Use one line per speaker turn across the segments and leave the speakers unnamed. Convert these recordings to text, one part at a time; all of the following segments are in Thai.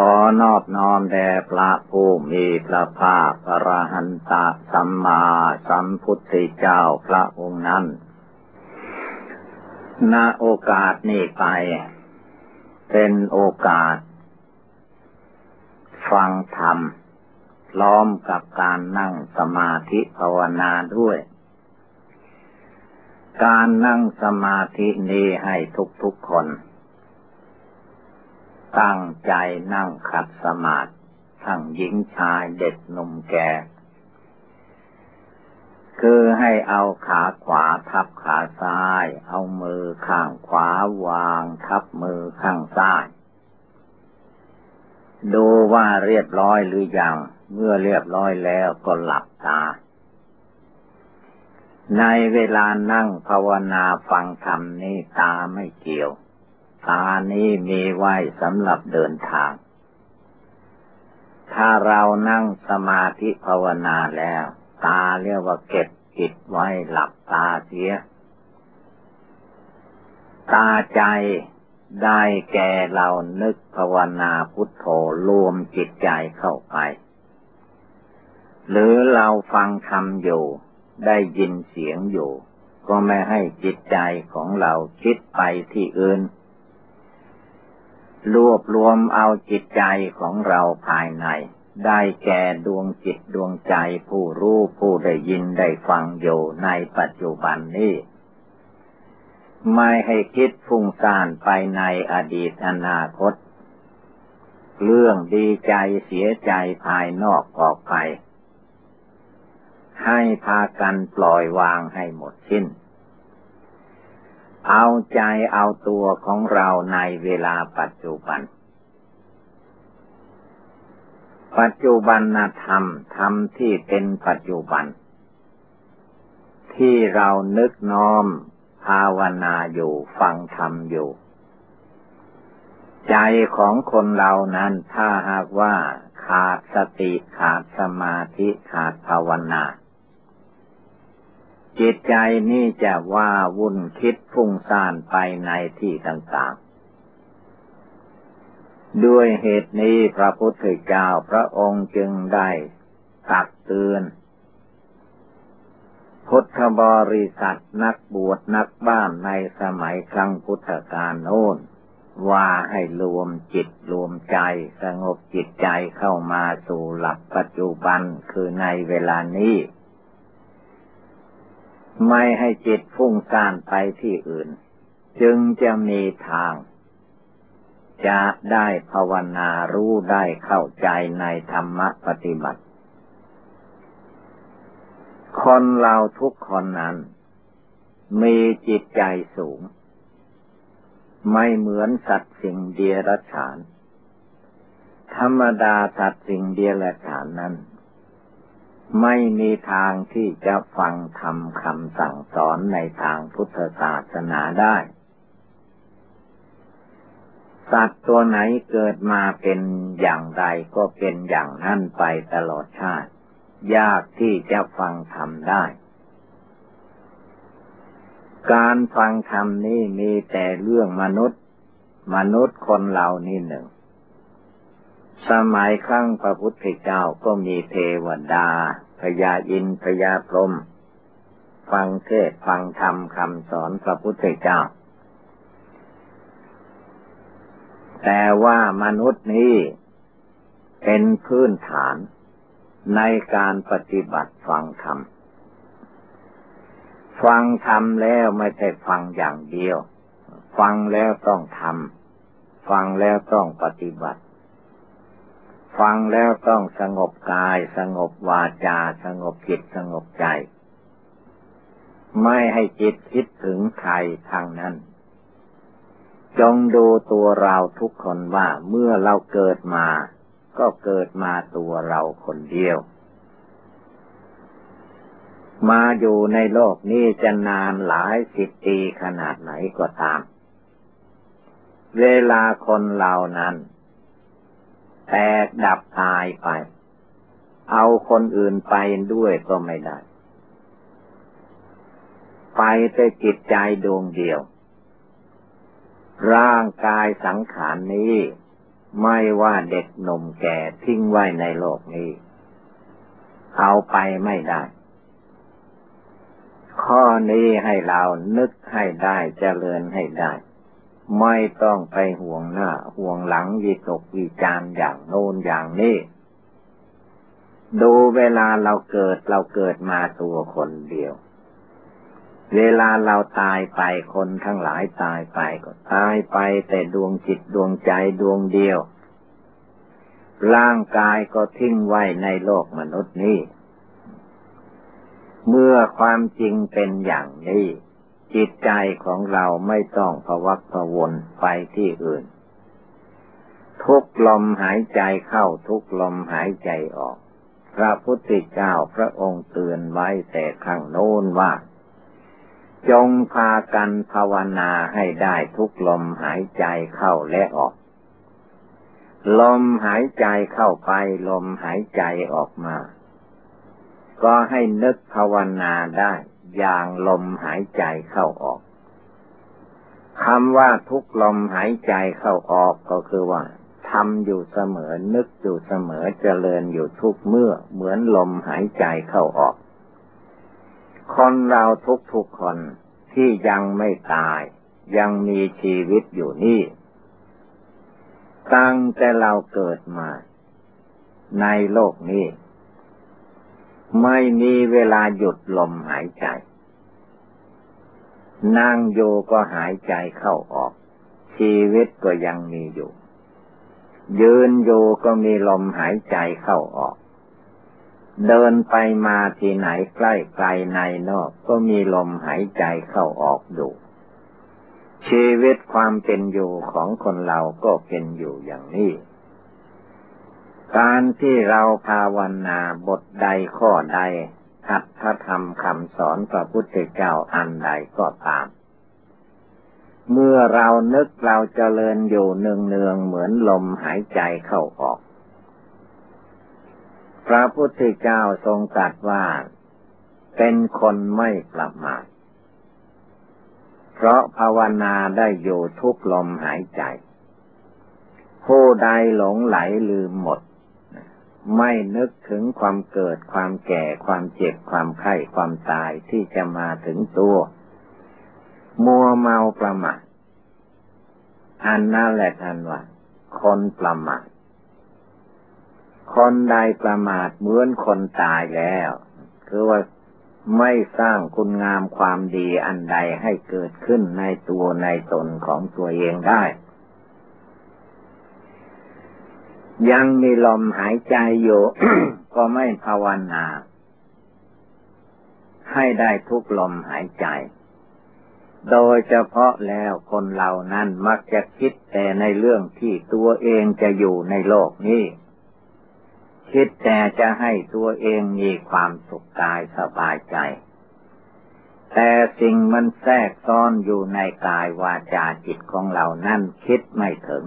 ขอนอบน้อมแด่พระผู้มีพระภาคพระหันตสัมมาสัมพุทธเจ้าพระองค์นั้นณโอกาสนี้ไป เป็นโอกาส ฟังธรรมพร้อมกับการนั่งสมาธิภาวนาด้วย การนั่งสมาธินี้ให้ทุกๆคน ตั้งใจนั่งขัดสมาธิทั้งหญิงชายเด็กหนุ่มแก่ คือให้เอาขาขวาทับขาซ้าย เอามือข้างขวาวางทับมือข้างซ้าย ดูว่าเรียบร้อยหรือยัง เมื่อเรียบร้อยแล้วก็หลับตา ในเวลานั่งภาวนาฟังธรรมนี่ตาไม่เกี่ยว ตานี้มีไว้สำหรับเดินทาง ถ้าเรานั่งสมาธิภาวนาแล้ว ตาเรียกว่าเก็บจิตไว้หลับตาเสีย ตาใจได้แก่เรานึกภาวนาพุทโธรวมจิตใจเข้าไป หรือเราฟังธรรมอยู่ ได้ยินเสียงอยู่ ก็ไม่ให้จิตใจของเราคิดไปที่อื่น รวบรวมเอาจิตใจของเราภายใน ได้แก่ดวงจิตดวงใจผู้รู้ผู้ได้ยินได้ฟังอยู่ในปัจจุบันนี้ ไม่ให้คิดฟุ้งซ่านไปในอดีตอนาคต เรื่องดีใจเสียใจภายนอกออกไป ให้พากันปล่อยวางให้หมดสิ้น เอาใจเอาตัวของเราในเวลาปัจจุบัน ปัจจุบันธรรมธรรมที่เป็นปัจจุบัน ที่เรานึกน้อมภาวนาอยู่ฟังธรรมอยู่ ใจของคนเรานั้นถ้าหากว่าขาดสติขาดสมาธิขาดภาวนา จิตใจนี่จะว่าวุ่นคิดฟุ้งซ่านไปในที่ต่างๆ ด้วยเหตุนี้พระพุทธเจ้าพระองค์จึงได้ตักเตือน พุทธบริษัทนักบวชนักบ้านในสมัยครั้งพุทธกาลโน้นว่าให้รวมจิตรวมใจสงบจิตใจเข้ามาสู่หลักปัจจุบันคือในเวลานี้ ไม่ให้จิตฟุ้งซ่านไปที่อื่น จึงจะมีทาง จะได้ภาวนารู้ได้เข้าใจในธรรมปฏิบัติ คนเราทุกคนนั้น มีจิตใจสูง ไม่เหมือนสัตว์สิ่งเดียรฉาน ธรรมดาสัตว์สิ่งเดียรฉานนั้น ไม่มีทางที่จะฟังธรรมคำสั่งสอนในทางพุทธศาสนาได้ สัตว์ตัวไหนเกิดมาเป็นอย่างไรก็เป็นอย่างนั้นไปตลอดชาติ ยากที่จะฟังธรรมได้ การฟังธรรมนี้มีแต่เรื่องมนุษย์ มนุษย์คนเรานี่หนึ่ง สมัยครั้งพระพุทธเจ้าก็มีเทวดาพญาอินพญาพรหมฟังเทศฟังธรรมคำสอนพระพุทธเจ้า แต่ว่ามนุษย์นี้เป็นพื้นฐานในการปฏิบัติฟังธรรม ฟังธรรมแล้วไม่ใช่ฟังอย่างเดียว ฟังแล้วต้องทำฟังแล้วต้องปฏิบัติ ฟังแล้วต้องสงบกาย สงบวาจา สงบจิตสงบใจ ไม่ให้จิตคิดถึงใครทางนั้น จงดูตัวเราทุกคนว่าเมื่อเราเกิดมา ก็เกิดมาตัวเราคนเดียว มาอยู่ในโลกนี้จะนานหลายสิบปีขนาดไหนก็ตาม เวลาคนเรานั้น แตกดับตายไป เอาคนอื่นไปด้วยก็ไม่ได้ ไปแต่จิตใจดวงเดียว ร่างกายสังขารนนี้ ไม่ว่าเด็กหนุ่มแก่ทิ้งไว้ในโลกนี้ เอาไปไม่ได้ ข้อนี้ให้เรานึกให้ได้เจริญให้ได้ ไม่ต้องไปห่วงหน้า ห่วงหลังวิตกวิจารอย่างโน้นอย่างนี้ดูเวลาเราเกิดเราเกิดมาตัวคนเดียว เวลาเราตายไปคนทั้งหลายตายไปก็ตายไปแต่ดวงจิตดวงใจดวงเดียว ร่างกายก็ทิ้งไว้ในโลกมนุษย์นี้ เมื่อความจริงเป็นอย่างนี้ จิตใจของเราไม่ต้องพวักพวนไปที่อื่น ทุกลมหายใจเข้าทุกลมหายใจออก พระพุทธเจ้าพระองค์เตือนไว้แต่ข้างโน้นว่า จงพากันภาวนาให้ได้ทุกลมหายใจเข้าและออก ลมหายใจเข้าไปลมหายใจออกมา ก็ให้นึกภาวนาได้ อย่างลมหายใจเข้าออกคำว่าทุกลมหายใจเข้าออกก็คือว่าทำอยู่เสมอนึกอยู่เสมอเจริญอยู่ทุกเมื่อเหมือนลมหายใจเข้าออก คนเราทุกๆคนที่ยังไม่ตาย ยังมีชีวิตอยู่นี่ ตั้งแต่เราเกิดมา ในโลกนี้ ไม่มีเวลาหยุดลมหายใจ นั่งอยู่ก็หายใจเข้าออก ชีวิตก็ยังมีอยู่ ยืนอยู่ก็มีลมหายใจเข้าออก เดินไปมาที่ไหนใกล้ไกลในนอกก็มีลมหายใจเข้าออกอยู่ ชีวิตความเป็นอยู่ของคนเราก็เป็นอยู่อย่างนี้ การที่เราภาวนาบทใดข้อใดอัตถธรรมคำสอนพระพุทธเจ้าอันใดก็ตาม เมื่อเรานึกเราเจริญอยู่เนืองๆเหมือนลมหายใจเข้าออก พระพุทธเจ้าทรงตรัสว่า เป็นคนไม่ประมาทเพราะภาวนาได้อยู่ทุกลมหายใจ ผู้ใดหลงไหลลืมหมด ไม่นึกถึงความเกิดความแก่ความเจ็บความไข้ความตายที่จะมาถึงตัว มัวเมาประมาทอันนั่นแหละท่านว่าคนประมาทคนใดประมาทเหมือนคนตายแล้ว คือว่าไม่สร้างคุณงามความดีอันใดให้เกิดขึ้นในตัวในตนของตัวเองได้ ยังมีลมหายใจอยู่ ก็ไม่ภาวนา ให้ได้ทุกลมหายใจ โดยเฉพาะแล้วคนเหล่านั้นมักจะคิดแต่ในเรื่องที่ตัวเองจะอยู่ในโลกนี้ คิดแต่จะให้ตัวเองมีความสุขกายสบายใจ แต่สิ่งมันแทรกซ้อนอยู่ในกายวาจาจิตของเรานั่นคิดไม่ถึง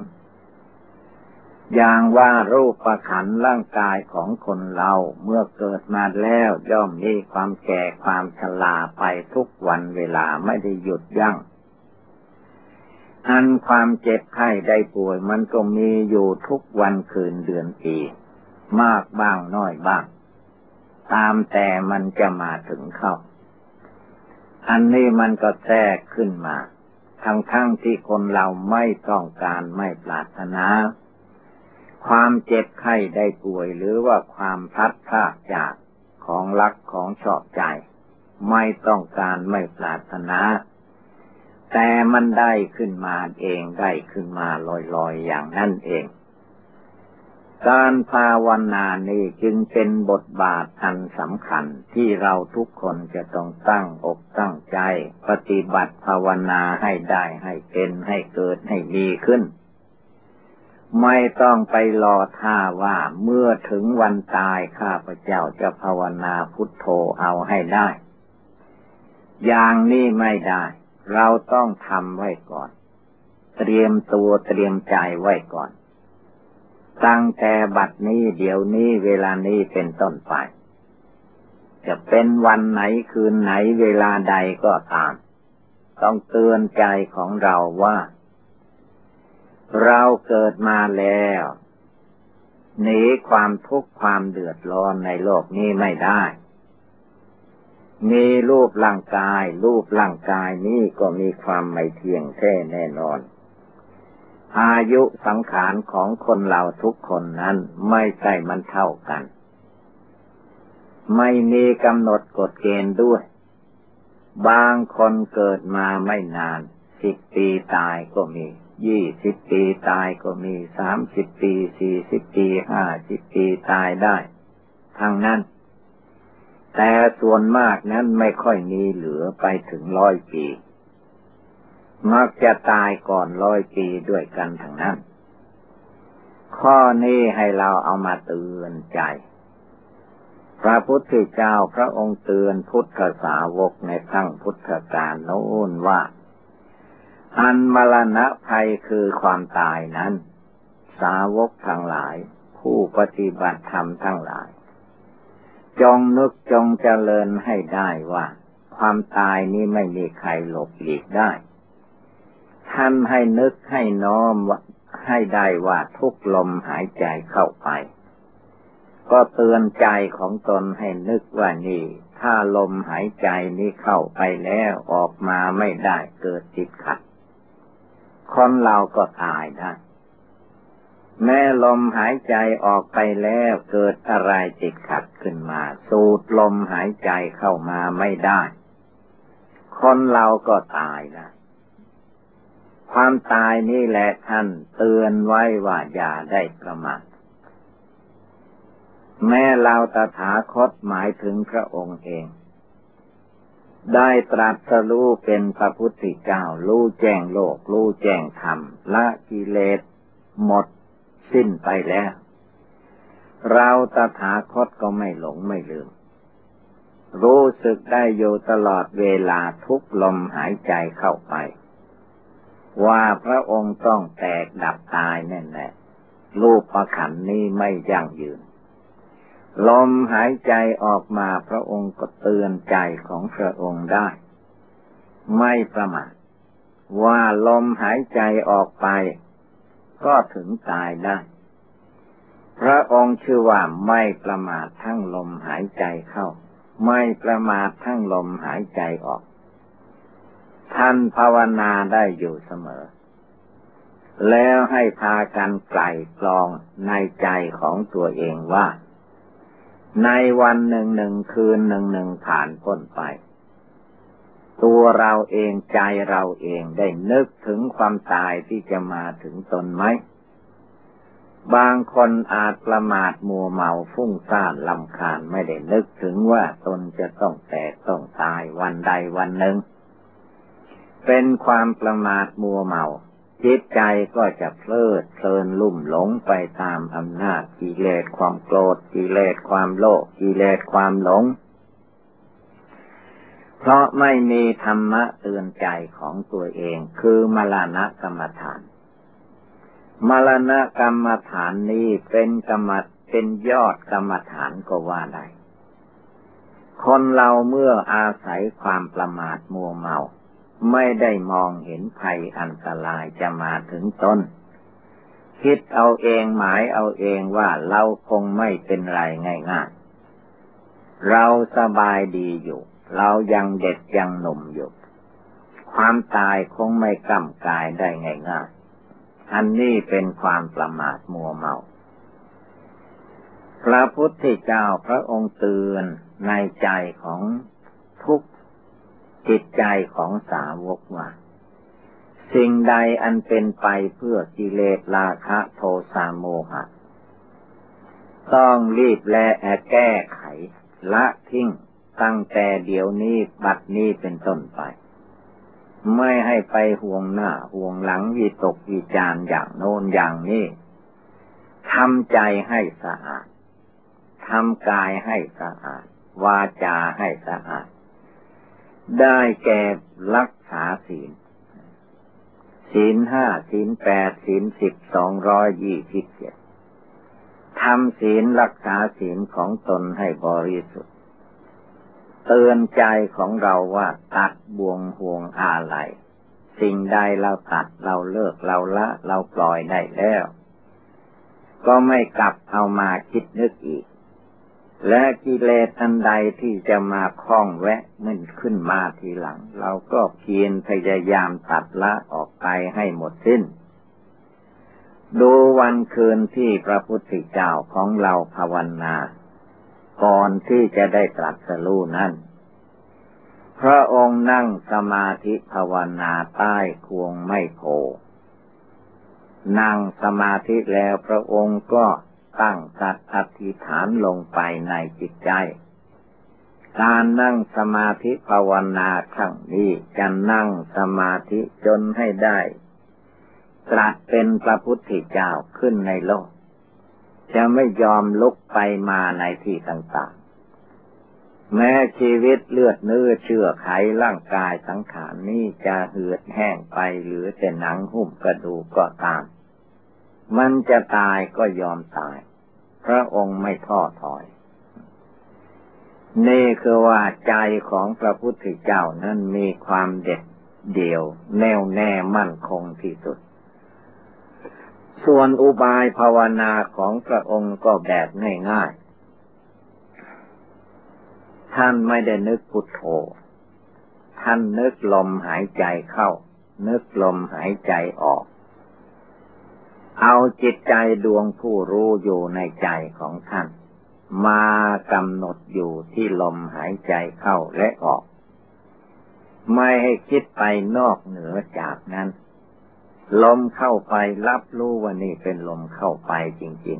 อย่างว่ารูปประขันร่างกายของคนเราเมื่อเกิดมาแล้วย่อมมีความแก่ความชราไปทุกวันเวลาไม่ได้หยุดยัง้งอันความเจ็บไข้ได้ป่วยมันก็มีอยู่ทุกวันคืนเดือนปีมากบ้างน้อยบ้าง ตามแต่มันจะมาถึงเข้า อันนี้มันก็แทรกขึ้นมา ทั้งทั้งที่คนเราไม่ต้องการไม่ปรารถนา ความเจ็บไข้ได้ป่วยหรือว่าความพัดพลาดจากของรักของชอบใจ ไม่ต้องการไม่ปรารถนา แต่มันได้ขึ้นมาเองได้ขึ้นมาลอยๆอย่างนั่นเอง การภาวนานี้จึงเป็นบทบาทอันสำคัญที่เราทุกคนจะต้องตั้งอกตั้งใจ ปฏิบัติภาวนาให้ได้ให้เป็นให้เกิดให้มีขึ้น ไม่ต้องไปรอท่าว่าเมื่อถึงวันตายข้าพเจ้าจะภาวนาพุทโธเอาให้ได้ อย่างนี้ไม่ได้ เราต้องทำไว้ก่อน เตรียมตัวเตรียมใจไว้ก่อน ตั้งแต่บัดนี้เดี๋ยวนี้เวลานี้เป็นต้นไป จะเป็นวันไหนคืนไหนเวลาใดก็ตาม ต้องเตือนใจของเราว่า เราเกิดมาแล้วหนีความทุกข์ความเดือดร้อนในโลกนี้ไม่ได้ มีรูปร่างกาย รูปร่างกายนี้ก็มีความไม่เที่ยงแท้แน่นอน อายุสังขารของคนเราทุกคนนั้นไม่ใช่มันเท่ากัน ไม่มีกำหนดกฎเกณฑ์ด้วย บางคนเกิดมาไม่นานสิบปีตายก็มี ยี่สิบปีตายก็มีสามสิบปีสี่สิบปีห้าสิบปีตายได้ทั้งนั้น แต่ส่วนมากนั้นไม่ค่อยมีเหลือไปถึงร้อยปี มักจะตายก่อนร้อยปีด้วยกันทั้งนั้น ข้อนี้ให้เราเอามาเตือนใจ พระพุทธเจ้าพระองค์เตือนพุทธสาวกในครั้งพุทธกาลโน้นว่า อันมรณะภัยคือความตายนั้น สาวกทั้งหลาย ผู้ปฏิบัติธรรมทั้งหลาย จงนึกจงเจริญให้ได้ว่า ความตายนี้ไม่มีใครหลบหลีกได้ ท่านให้นึกให้น้อมให้ได้ว่าทุกลมหายใจเข้าไป ก็เตือนใจของตนให้นึกว่านี่ถ้าลมหายใจนี้เข้าไปแล้วออกมาไม่ได้เกิดจิตขัด คนเราก็ตายได้แม่ลมหายใจออกไปแล้วเกิดอะไรติดขัดขึ้นมา สูดลมหายใจเข้ามาไม่ได้ คนเราก็ตายนะ ความตายนี่แหละท่านเตือนไว้ว่าอย่าได้ประมาทแม่เราตถาคตหมายถึงพระองค์เอง ได้ตรัสรู้เป็นพระพุทธเจ้ารู้แจ้งโลกรู้แจ้งธรรมละกิเลสหมดสิ้นไปแล้ว เราตถาคตก็ไม่หลงไม่ลืม รู้สึกได้อยู่ตลอดเวลาทุกลมหายใจเข้าไป ว่าพระองค์ต้องแตกดับตายแน่แน่รูปประขันนี้ไม่ยั่งยืน ลมหายใจออกมาพระองค์ก็เตือนใจของพระองค์ได้ ไม่ประมาทว่าลมหายใจออกไป ก็ถึงตายได้ พระองค์ชื่อว่าไม่ประมาททั้งลมหายใจเข้า ไม่ประมาททั้งลมหายใจออก ท่านภาวนาได้อยู่เสมอ แล้วให้พากันไกลกลองในใจของตัวเองว่า ในวันหนึ่งหนึ่งคืนหนึ่งหนึ่งผ่านพ้นไป ตัวเราเองใจเราเองได้นึกถึงความตายที่จะมาถึงตนไหม บางคนอาจประมาทมัวเมาฟุ้งซ่านลำคาญไม่ได้นึกถึงว่าตนจะต้องแตกต้องตายวันใดวันหนึ่ง เป็นความประมาทมัวเมา จิตใจก็จะเพลิดเพลินลุ่มหลงไปตามอำนาจกิเลสความโกรธกิเลสความโลภกิเลสความหลง เพราะไม่มีธรรมะเตือนใจของตัวเองคือมรณะกรรมฐาน มรณะกรรมฐานนี้เป็นกรรมเป็นยอดกรรมฐานก็ว่าได้คนเราเมื่ออาศัยความประมาทมัวเมา ไม่ได้มองเห็นภัยอันตรายจะมาถึงตนคิดเอาเองหมายเอาเองว่าเราคงไม่เป็นไรง่ายๆ เราสบายดีอยู่ เรายังเด็กยังหนุ่มอยู่ ความตายคงไม่กล้ำกายได้ง่ายๆ อันนี้เป็นความประมาทมัวเมา พระพุทธเจ้าพระองค์เตือนในใจของทุก จิตใจของสาวกว่าสิ่งใดอันเป็นไปเพื่อกิเลสราคะโทสะโมหะ ต้องรีบและแก้ไข ละทิ้งตั้งแต่เดี๋ยวนี้บัดนี้เป็นต้นไป ไม่ให้ไปห่วงหน้าห่วงหลังวิตกวิจารอย่างโน้นอย่างนี้ทำใจให้สะอาดทำกายให้สะอาด วาจาให้สะอาด ได้แก่รักษาศีล ศีลห้าศีลแปดศีลสิบสองร้อยยี่สิบเจ็ดทำศีลรักษาศีลของตนให้บริสุทธิ์ เตือนใจของเราว่าตัดบ่วงห่วงอาลัยสิ่งใดเราตัดเราเลิกเราละเราปล่อยได้แล้ว ก็ไม่กลับเอามาคิดนึกอีก และกิเลสอันใดที่จะมาคล้องแวะมันขึ้นมาทีหลัง เราก็เพียรพยายามตัดละออกไปให้หมดสิ้น ดูวันคืนที่พระพุทธเจ้าของเราภาวนา ก่อนที่จะได้ตรัสรู้นั้นพระองค์นั่งสมาธิภาวนาใต้ควงไม่โพนั่งสมาธิแล้วพระองค์ก็ ตั้งสัตอธิษฐานลงไปในจิตใจ การนั่งสมาธิภาวนาครั้งนี้จะนั่งสมาธิจนให้ได้ ตรัสเป็นพระพุทธเจ้าขึ้นในโลก จะไม่ยอมลุกไปมาในที่ต่างๆ แม้ชีวิตเลือดเนื้อเชื่อไขร่างกายสังขารนี้จะเหือดแห้งไปหรือแต่หนังหุ้มกระดูกก็ตามมันจะตายก็ยอมตาย พระองค์ไม่ท้อถอย นี่คือว่าใจของพระพุทธเจ้านั้นมีความเด็ดเดี่ยว แน่วแน่มั่นคงที่สุด ส่วนอุบายภาวนาของพระองค์ก็แบบง่ายๆ ท่านไม่ได้นึกพุทโธ ท่านนึกลมหายใจเข้า นึกลมหายใจออก เอาจิตใจดวงผู้รู้อยู่ในใจของท่าน มากำหนดอยู่ที่ลมหายใจเข้าและออก ไม่ให้คิดไปนอกเหนือจากนั้น ลมเข้าไปรับรู้ว่านี่เป็นลมเข้าไปจริง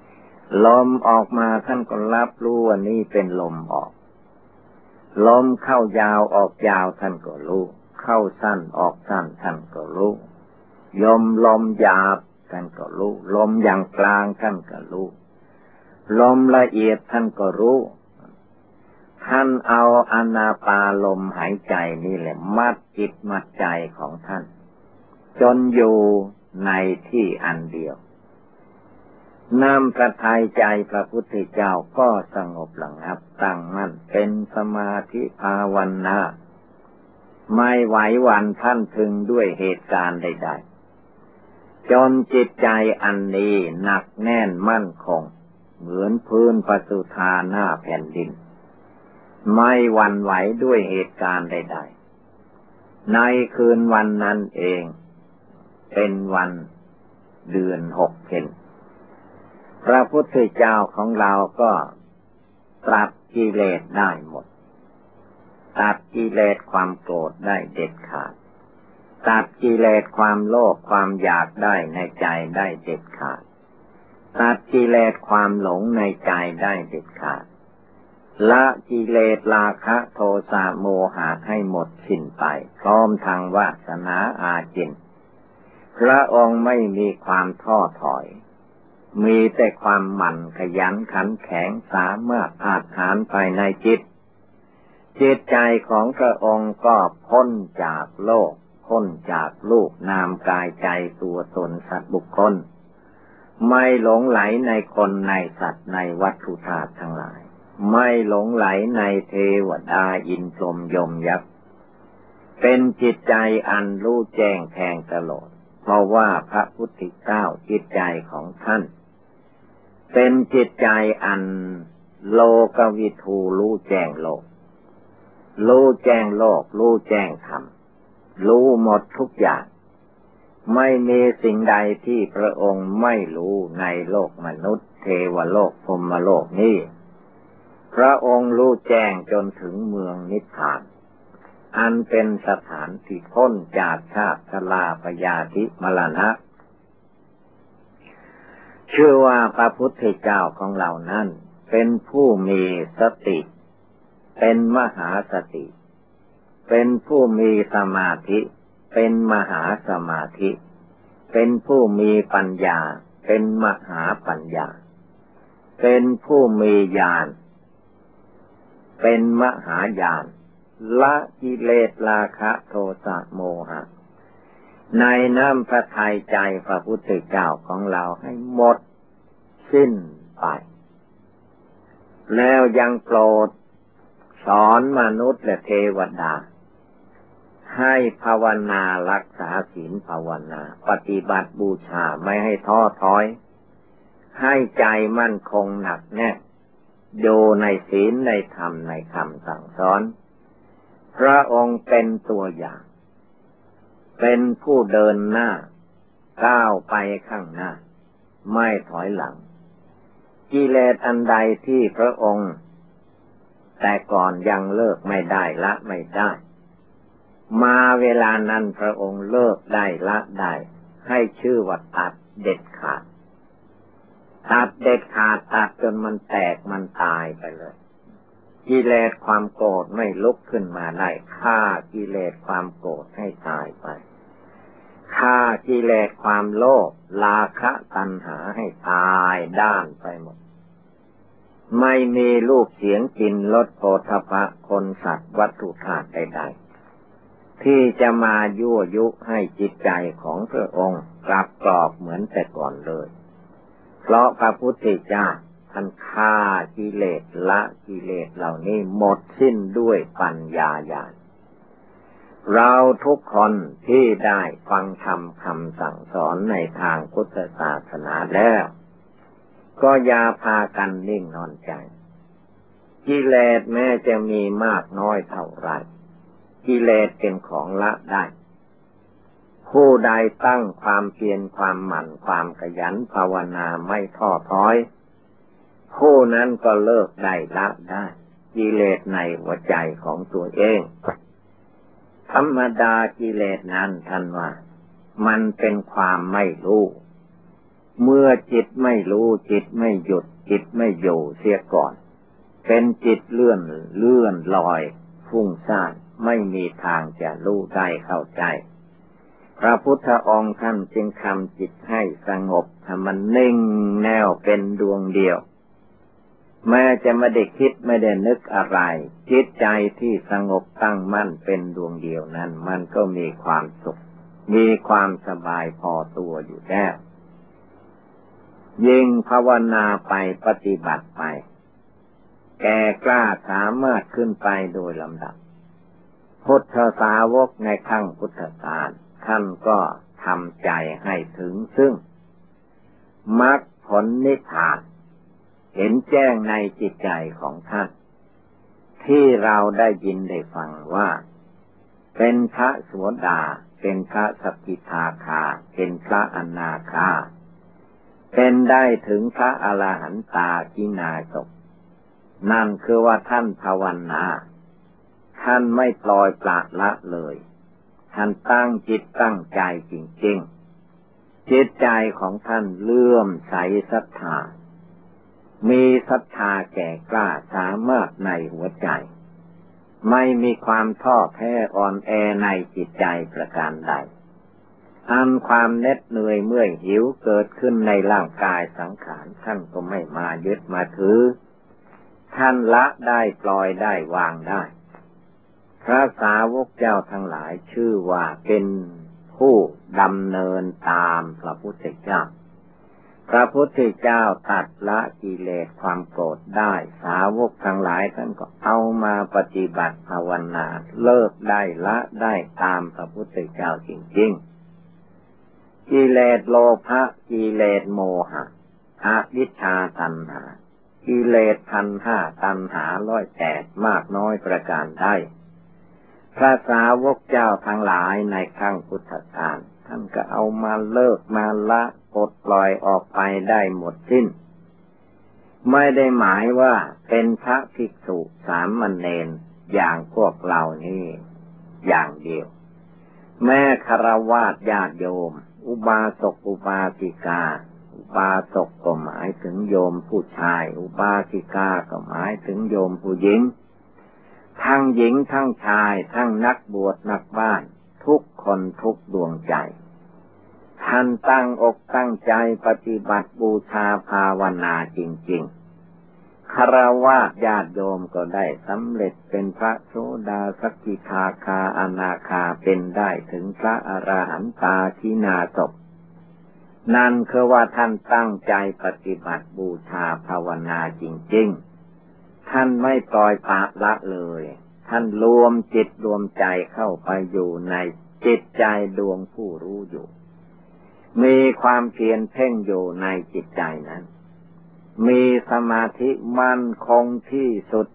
ๆ ลมออกมาท่านก็รับรู้ว่านี่เป็นลมออก ลมเข้ายาวออกยาวท่านก็รู้ เข้าสั้นออกสั้นท่านก็รู้ยมลมหยาบ ท่านก็รู้ ลมอย่างกลางท่านก็รู้ ลมละเอียดท่านก็รู้ ท่านเอาอนาปาลมหายใจนี่แหละ มัดจิตมัดใจของท่าน จนอยู่ในที่อันเดียว น้ำประทัยใจพระพุทธเจ้าก็สงบหลังับตั้งมั่นเป็นสมาธิภาวนาไม่ไหววันท่านถึงด้วยเหตุการณ์ใดๆ จนจิตใจอันนี้หนักแน่นมั่นคง เหมือนพื้นปสุธาหน้าแผ่นดิน ไม่หวั่นไหวด้วยเหตุการณ์ใด ๆ ในคืนวันนั้นเอง เป็นวันเดือนหกเพนพระพุทธเจ้าของเราก็ตัดกิเลสได้หมด ตัดกิเลสความโกรธได้เด็ดขาด ตัดกิเลสความโลภความอยากได้ในใจได้เด็ดขาด ตัดกิเลสความหลงในใจได้เด็ดขาด ละกิเลสราคะโทสะโมหะให้หมดสิ้นไป พร้อมทางวาสนาอาจินพระองค์ไม่มีความท้อถอย มีแต่ความหมั่นขยันขันแข็งสามารถอาจานภายในจิตจิตใจของพระองค์ก็พ้นจากโลก พ้นจากลูกนามกายใจตัวตนสัตว์บุคคล ไม่หลงไหลในคนในสัตว์ในวัตถุธาตุทั้งหลาย ไม่หลงไหลในเทวดาอินทรมยมยักษ์เป็นจิตใจอันรู้แจ้งแทงตลอด เพราะว่าพระพุทธเจ้าจิตใจของท่าน เป็นจิตใจอันโลกวิทูรู้แจ้งโลกรู้แจ้งโลกรู้แจ้งธรรม รู้หมดทุกอย่าง ไม่มีสิ่งใดที่พระองค์ไม่รู้ในโลกมนุษย์ เทวโลกพรมโลกนี้ พระองค์รู้แจ้งจนถึงเมืองนิพพาน อันเป็นสถานที่พ้นจากชาติชลาปยาธิมรณะเชื่อว่าพระพุทธเจ้าของเรานั้น เป็นผู้มีสติ เป็นมหาสติ เป็นผู้มีสมาธิ เป็นมหาสมาธิ เป็นผู้มีปัญญา เป็นมหาปัญญา เป็นผู้มีญาณ เป็นมหาญาณละกิเลสราคะโทสะโมหะ ในน้ำพระทัยใจพระพุทธเจ้าของเราให้หมด สิ้นไป แล้วยังโปรด สอนมนุษย์และเทวดา ให้ภาวนารักษาศีลภาวนา ปฏิบัติบูชาไม่ให้ท้อถอย ให้ใจมั่นคงหนักแน่อยู่ในศีลในธรรมในคำสั่งสอน พระองค์เป็นตัวอย่าง เป็นผู้เดินหน้า ก้าวไปข้างหน้า ไม่ถอยหลัง กิเลสอันใดที่พระองค์ แต่ก่อนยังเลิกไม่ได้ละไม่ได้ มาเวลานั้นพระองค์เลิกได้ละได้ ให้ชื่อว่าตัดเด็ดขาด ตัดเด็ดขาดตัดจนมันแตกมันตายไปเลยกิเลสความโกรธไม่ลุกขึ้นมาได้ฆ่ากิเลสความโกรธให้ตายไปฆ่ากิเลสความโลภราคะตัณหาให้ตายด้านไปหมด ไม่มีรูปเสียงกลิ่นรสโผฏฐะคนสัตว์วัตถุธาตุใดๆ ที่จะมายั่วยุให้จิตใจของพระองค์กลับกรอกเหมือนแต่ก่อนเลย เพราะพระพุทธเจ้าท่านฆ่ากิเลสละกิเลสเหล่านี้หมดสิ้นด้วยปัญญาญาณเราทุกคนที่ได้ฟังธรรมคำสั่งสอนในทางพุทธศาสนาแล้ว ก็อย่าพากันนิ่งนอนใจ กิเลสแม้จะมีมากน้อยเท่าไร กิเลสเป็นของละได้ ผู้ใดตั้งความเพียรความหมั่นความขยันภาวนาไม่ท้อถอย ผู้นั้นก็เลิกได้ละได้ กิเลสในหัวใจของตัวเอง ธรรมดากิเลสนั้นท่านว่า มันเป็นความไม่รู้ เมื่อจิตไม่รู้จิตไม่หยุดจิตไม่อยู่เสียก่อน เป็นจิตเลื่อนเลื่อนลอยฟุ้งซ่าน ไม่มีทางจะรู้ได้เข้าใจ พระพุทธองค์ท่านจึงทำจิตให้สงบทำมันนิ่งแน่วเป็นดวงเดียว แม้จะไม่ได้คิดไม่ได้นึกอะไร จิตใจที่สงบตั้งมั่นเป็นดวงเดียวนั้น มันก็มีความสุข มีความสบายพอตัวอยู่แล้วยิ่งภาวนาไปปฏิบัติไป แก่กล้าสามารถขึ้นไปโดยลำดับ พุทธสาวกในขั้งพุทธกาลท่านก็ทำใจให้ถึงซึ่งมรรคผลนิพพาน เห็นแจ้งในจิตใจของท่าน ที่เราได้ยินได้ฟังว่า เป็นพระสวดา เป็นพระสกิทาคา เป็นพระอนาคา เป็นได้ถึงพระอรหันตากินาศนั่นคือว่าท่านภาวนา ท่านไม่ปล่อยปละละเลย ท่านตั้งจิตตั้งใจจริงๆ จิตใจของท่านเลื่อมใสศรัทธา มีศรัทธาแก่กล้าสามารถในหัวใจ ไม่มีความท้อแท้อ่อนแอในจิตใจประการใดอันความเน็ดเหนื่อยเมื่อยหิวเกิดขึ้นในร่างกายสังขารท่านก็ไม่มายึดมาถือ ท่านละได้ปล่อยได้วางได้ พระสาวกเจ้าทั้งหลายชื่อว่าเป็นผู้ดำเนินตามพระพุทธเจ้า พระพุทธเจ้าตัดละกิเลสความโกรธได้ สาวกทั้งหลายท่านก็เอามาปฏิบัติภาวนา เลิกได้ละได้ตามพระพุทธเจ้าจริงๆ กิเลสโลภะกิเลสโมหะอวิชชาตัณหา กิเลสพันห้าตัณหาร้อยแปดมากน้อยประการได้ พระสาวกเจ้าทั้งหลายในข้งพุทธกาลท่านก็เอามาเลิกมาละปลดปล่อยออกไปได้หมดสิ้น ไม่ได้หมายว่าเป็นพระภิกษุสามมเณรอย่างพวกเรานี่อย่างเดียว แม่คารวาสญาติโยม อุบาสกอุบาสิกา อุบาสกก็หมายถึงโยมผู้ชาย อุบาสิกาก็หมายถึงโยมผู้หญิง ทั้งหญิงทั้งชาย ทั้งนักบวชนักบ้าน ทุกคนทุกดวงใจ ท่านตั้งอกตั้งใจปฏิบัติบูชาภาวนาจริง ๆคารวะญาติโยมก็ได้สำเร็จเป็นพระโสดาสกิทาคาอนาคาเป็นได้ถึงพระอรหันตาทินาศนั่นคือว่าท่านตั้งใจปฏิบัติบูชาภาวนาจริง ๆ ท่านไม่ปล่อยปะละเลย ท่านรวมจิตรวมใจเข้าไปอยู่ในจิตใจดวงผู้รู้อยู่ มีความเพียรเพ่งอยู่ในจิตใจนั้น มีสมาธิมั่นคงที่สุด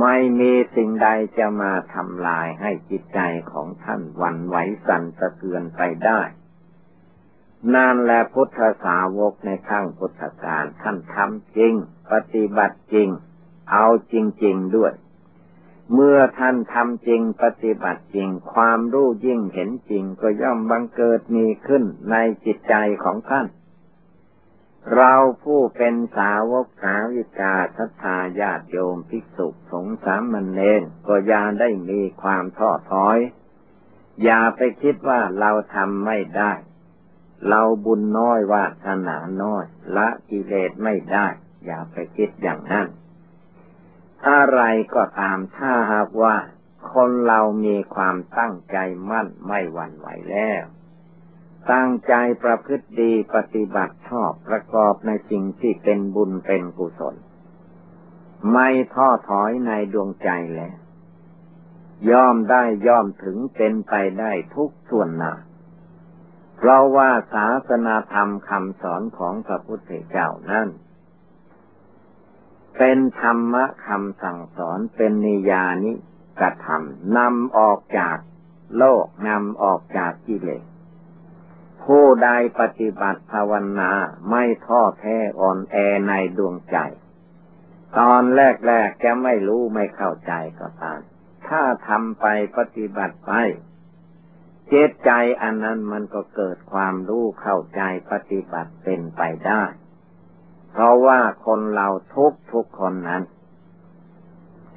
ไม่มีสิ่งใดจะมาทำลายให้จิตใจของท่านวันไหวสั่นสะเทือนไปได้นั่นแหละพุทธสาวกในข้างพุทธการท่านทำจริง ปฏิบัติจริง เอาจริง ๆด้วย เมื่อท่านทำจริงปฏิบัติจริง ความรู้ยิ่งเห็นจริงก็ย่อมบังเกิดมีขึ้นในจิตใจของท่าน เราผู้เป็นสาวกสาวิกาศรัทธาญาติโยมภิกษุสงฆ์สามัญเณรก็ย่าได้มีความท้อถอย อย่าไปคิดว่าเราทำไม่ได้ เราบุญน้อยวาสนาน้อย ละกิเลสไม่ได้ อย่าไปคิดอย่างนั้น อะไรก็ตามถ้าหากว่า คนเรามีความตั้งใจมั่นไม่หวั่นไหวแล้ว ตั้งใจประพฤติดีปฏิบัติชอบประกอบในสิ่งที่เป็นบุญเป็นกุศล ไม่ท้อถอยในดวงใจแล้ว ย่อมได้ย่อมถึงเป็นไปได้ทุกส่วนหนาเพราะว่าศาสนาธรรมคำสอนของพระพุทธเจ้านั้น เป็นธรรมะคำสั่งสอนเป็นนิยานิกระทำนำออกจากโลกนำออกจากกิเลสผู้ใดปฏิบัติภาวนาไม่ท้อแท้อ่อนแอในดวงใจ ตอนแรกๆจะไม่รู้ไม่เข้าใจก็ตาม ถ้าทำไปปฏิบัติไปเจตใจอันนั้นมันก็เกิดความรู้เข้าใจปฏิบัติเป็นไปได้ เพราะว่าคนเราทุกทุกคนนั้น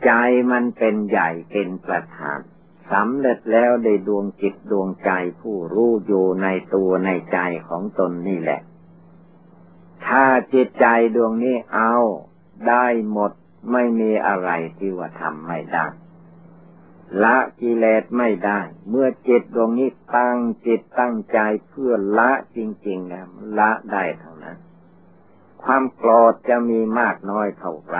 ใจมันเป็นใหญ่เป็นประธานสำเร็จแล้วได้ดวงจิตดวงใจผู้รู้อยู่ในตัวในใจของตนนี่แหละ ถ้าจิตใจดวงนี้เอาได้หมดไม่มีอะไรที่ว่าทำไม่ได้ ละกิเลสไม่ได้ เมื่อจิตดวงนี้ตั้งจิตตั้งใจเพื่อละจริงๆนะละได้ทั้งนั้น ความโกรธจะมีมากน้อยเท่าไร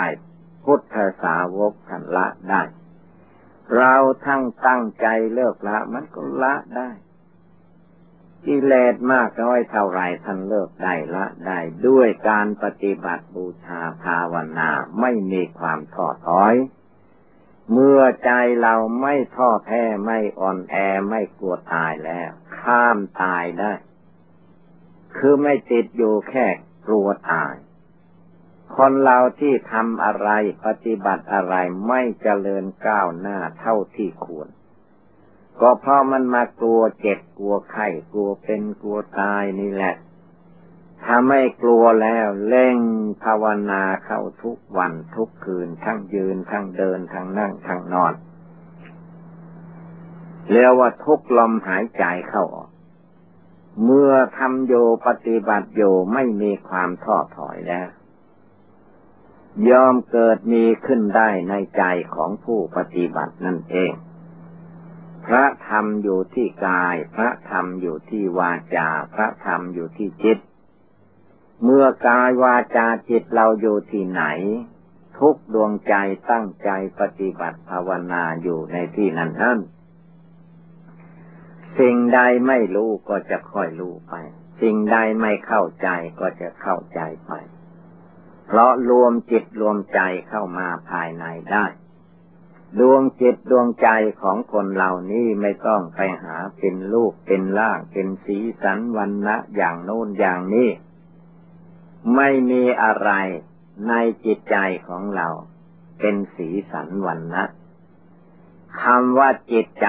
พุทธสาวกท่านละได้ เราทั้งตั้งใจเลิกละมันก็ละได้กิเลสมากน้อยเท่าไรท่านเลิกได้ละได้ด้วยการปฏิบัติบูชาภาวนาไม่มีความท้อถอย เมื่อใจเราไม่ท้อแท้ไม่อ่อนแอไม่กลัวตายแล้ว ข้ามตายได้ คือไม่ติดอยู่แค่ กลัวตาย คนเราที่ทำอะไรปฏิบัติอะไรไม่เจริญก้าวหน้าเท่าที่ควร ก็เพราะมันมากลัวเจ็บกลัวไข้กลัวเป็นกลัวตายนี่แหละ ถ้าไม่กลัวแล้วเล่งภาวนาเข้าทุกวันทุกคืนทั้งยืนทั้งเดินทั้งนั่งทั้งนอนเรียกว่าทุกลมหายใจเข้าออก เมื่อทำโยปฏิบัติโยไม่มีความท้อถอยแล้วยอมเกิดมีขึ้นได้ในใจของผู้ปฏิบัตินั่นเอง พระธรรมอยู่ที่กาย พระธรรมอยู่ที่วาจา พระธรรมอยู่ที่จิต เมื่อกายวาจาจิตเราอยู่ที่ไหน ทุกดวงใจตั้งใจปฏิบัติภาวนาอยู่ในที่นั้นนั้น สิ่งใดไม่รู้ก็จะค่อยรู้ไป สิ่งใดไม่เข้าใจก็จะเข้าใจไป เพราะรวมจิตรวมใจเข้ามาภายในได้ ดวงจิตดวงใจของคนเหล่านี้ไม่ต้องไปหาเป็นลูกเป็นล่างเป็นสีสันวันนะอย่างโน้นอย่างนี้ ไม่มีอะไรในจิตใจของเราเป็นสีสันวันนะ คำว่าจิตใจ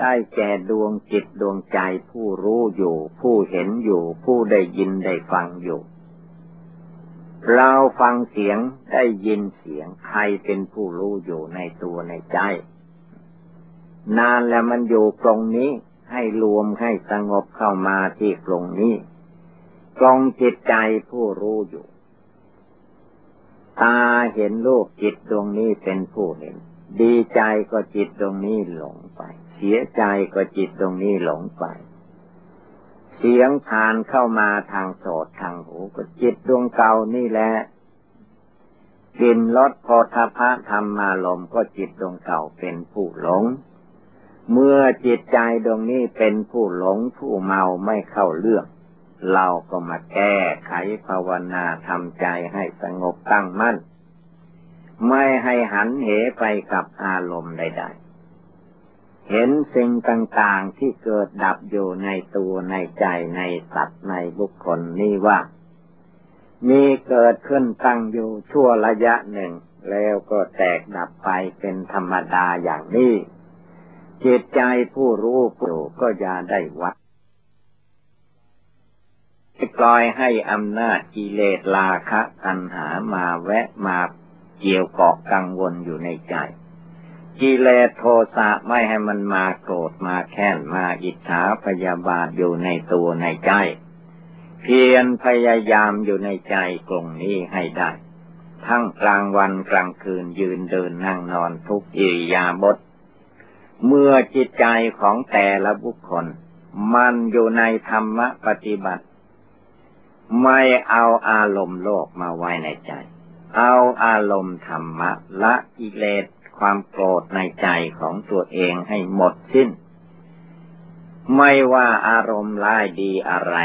ได้แก่ดวงจิตดวงใจผู้รู้อยู่ ผู้เห็นอยู่ ผู้ได้ยินได้ฟังอยู่ เราฟังเสียงได้ยินเสียงใครเป็นผู้รู้อยู่ในตัวในใจ นานแล้วมันอยู่ตรงนี้ให้รวมให้สงบเข้ามาที่ตรงนี้กองจิตใจผู้รู้อยู่ ตาเห็นโลกจิตดวงนี้เป็นผู้เห็น ดีใจก็จิตดวงนี้หลงไป เสียใจก็จิตดวงนี้หลงไป เสียงผ่านเข้ามาทางโสดทางหูก็จิตดวงเก่านี่แหละกินรสโพธพะธรรมาลมก็จิตดวงเก่าเป็นผู้หลง เมื่อจิตใจดวงนี้เป็นผู้หลงผู้เมาไม่เข้าเรื่อง เราก็มาแก้ไขภาวนาทำใจให้สงบตั้งมั่น ไม่ให้หันเหไปกับอารมณ์ใด ๆ เห็นสิ่งต่างๆที่เกิดดับอยู่ในตัวในใจในสัตว์ในบุคคลนี่ว่า มีเกิดขึ้นตั้งอยู่ชั่วระยะหนึ่ง แล้วก็แตกดับไปเป็นธรรมดาอย่างนี้จิตใจผู้รู้ผู้ก็อย่าได้วัดปล่อยให้อำนาจกิเลสราคะตัณหามาแวะมา เกี่ยวเกาะกังวลอยู่ในใจ กิเลสโทสะไม่ให้มันมาโกรธมาแค้นมาอิจฉาพยาบาทอยู่ในตัวในใจเพียรพยายามอยู่ในใจกลงนี้ให้ได้ ทั้งกลางวันกลางคืนยืนเดินนั่งนอนทุกอิริยาบถเมื่อจิตใจของแต่ละบุคคล มันอยู่ในธรรมปฏิบัติ ไม่เอาอารมณ์โลกมาไว้ในใจ เอาอารมณ์ธรรมะละอิเลสความโกรธในใจของตัวเองให้หมดสิ้น ไม่ว่าอารมณ์ร้ายดีอะไร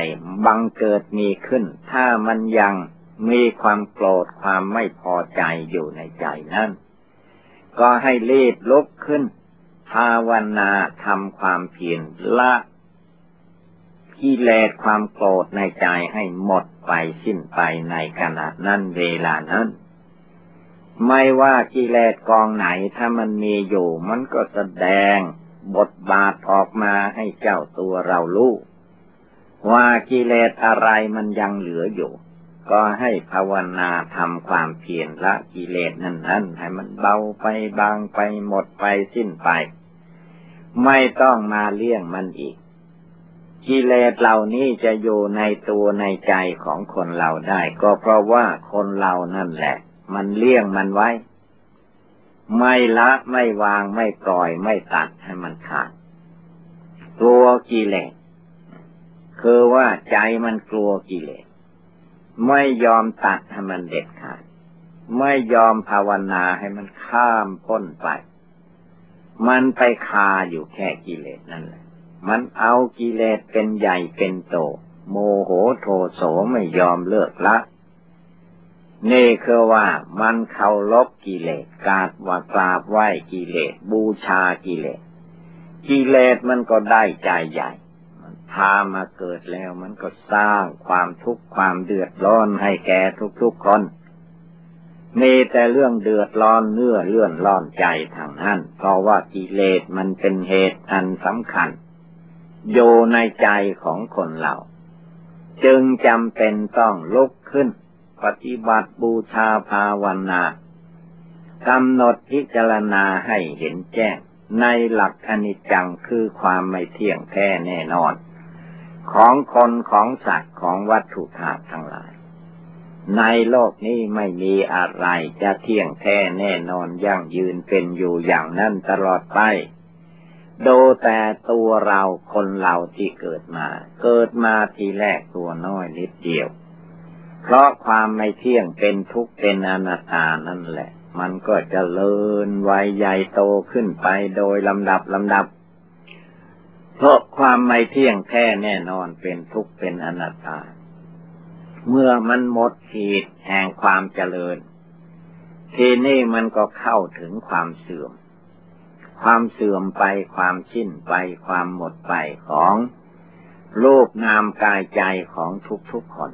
บังเกิดมีขึ้น ถ้ามันยังมีความโกรธความไม่พอใจอยู่ในใจนั้น ก็ให้รีบลุกขึ้น ภาวนาทำความเพียรละกิเลสความโกรธในใจให้หมด ไปสิ้นไปในขณะนั้นเวลานั้น ไม่ว่ากิเลสกองไหนถ้ามันมีอยู่ มันก็แสดงบทบาทออกมาให้เจ้าตัวเรารู้ว่ากิเลสอะไรมันยังเหลืออยู่ ก็ให้ภาวนาทำความเพียรละกิเลสนั้นนั้นให้มันเบาไปบางไปหมดไปสิ้นไป ไม่ต้องมาเลี่ยงมันอีก กิเลสเหล่านี้จะอยู่ในตัวในใจของคนเราได้ ก็เพราะว่าคนเรานั่นแหละ มันเลี่ยงมันไว้ ไม่ละไม่วางไม่ปล่อยไม่ตัดให้มันขาดกลัวกิเลสคือว่าใจมันกลัวกิเลสไม่ยอมตัดให้มันเด็ดขาดไม่ยอมภาวนาให้มันข้ามพ้นไป มันไปคาอยู่แค่กิเลสนั่นแหละ มันเอากิเลสเป็นใหญ่เป็นโต โมโหโทโสไม่ยอมเลิกละ นี่คือว่ามันเคารพกิเลสกาดว่ากราบไหว้กิเลสบูชากิเลส กิเลสมันก็ได้ใจใหญ่ มันพามาเกิดแล้วมันก็สร้างความทุกข์ความเดือดร้อนให้แก่ทุกๆคนมีแต่เรื่องเดือดร้อนเนื้อเลื่อนร้อนใจทางนั้นเพราะว่ากิเลสมันเป็นเหตุอันสำคัญ โยในใจของคนเรา จึงจำเป็นต้องลุกขึ้น ปฏิบัติบูชาภาวนากำหนดพิจารณาให้เห็นแจ้ง ในหลักอนิจจังคือความไม่เที่ยงแท้แน่นอน ของคนของสัตว์ของวัตถุธาตุทั้งหลาย ในโลกนี้ไม่มีอะไรจะเที่ยงแท้แน่นอนยั่งยืนเป็นอยู่อย่างนั้นตลอดไป ดูแต่ตัวเราคนเราที่เกิดมา เกิดมาทีแรกตัวน้อยนิดเดียว เพราะความไม่เที่ยงเป็นทุกข์เป็นอนัตตานั่นแหละ มันก็จะเลินวัยใหญ่โตขึ้นไปโดยลำดับลำดับ เพราะความไม่เที่ยงแท้แน่นอนเป็นทุกข์เป็นอนัตตา เมื่อมันหมดขีดแห่งความเจริญ ทีนี้มันก็เข้าถึงความเสื่อม ความเสื่อมไปความชิ้นไปความหมดไปของรูปนามกายใจของทุกๆคน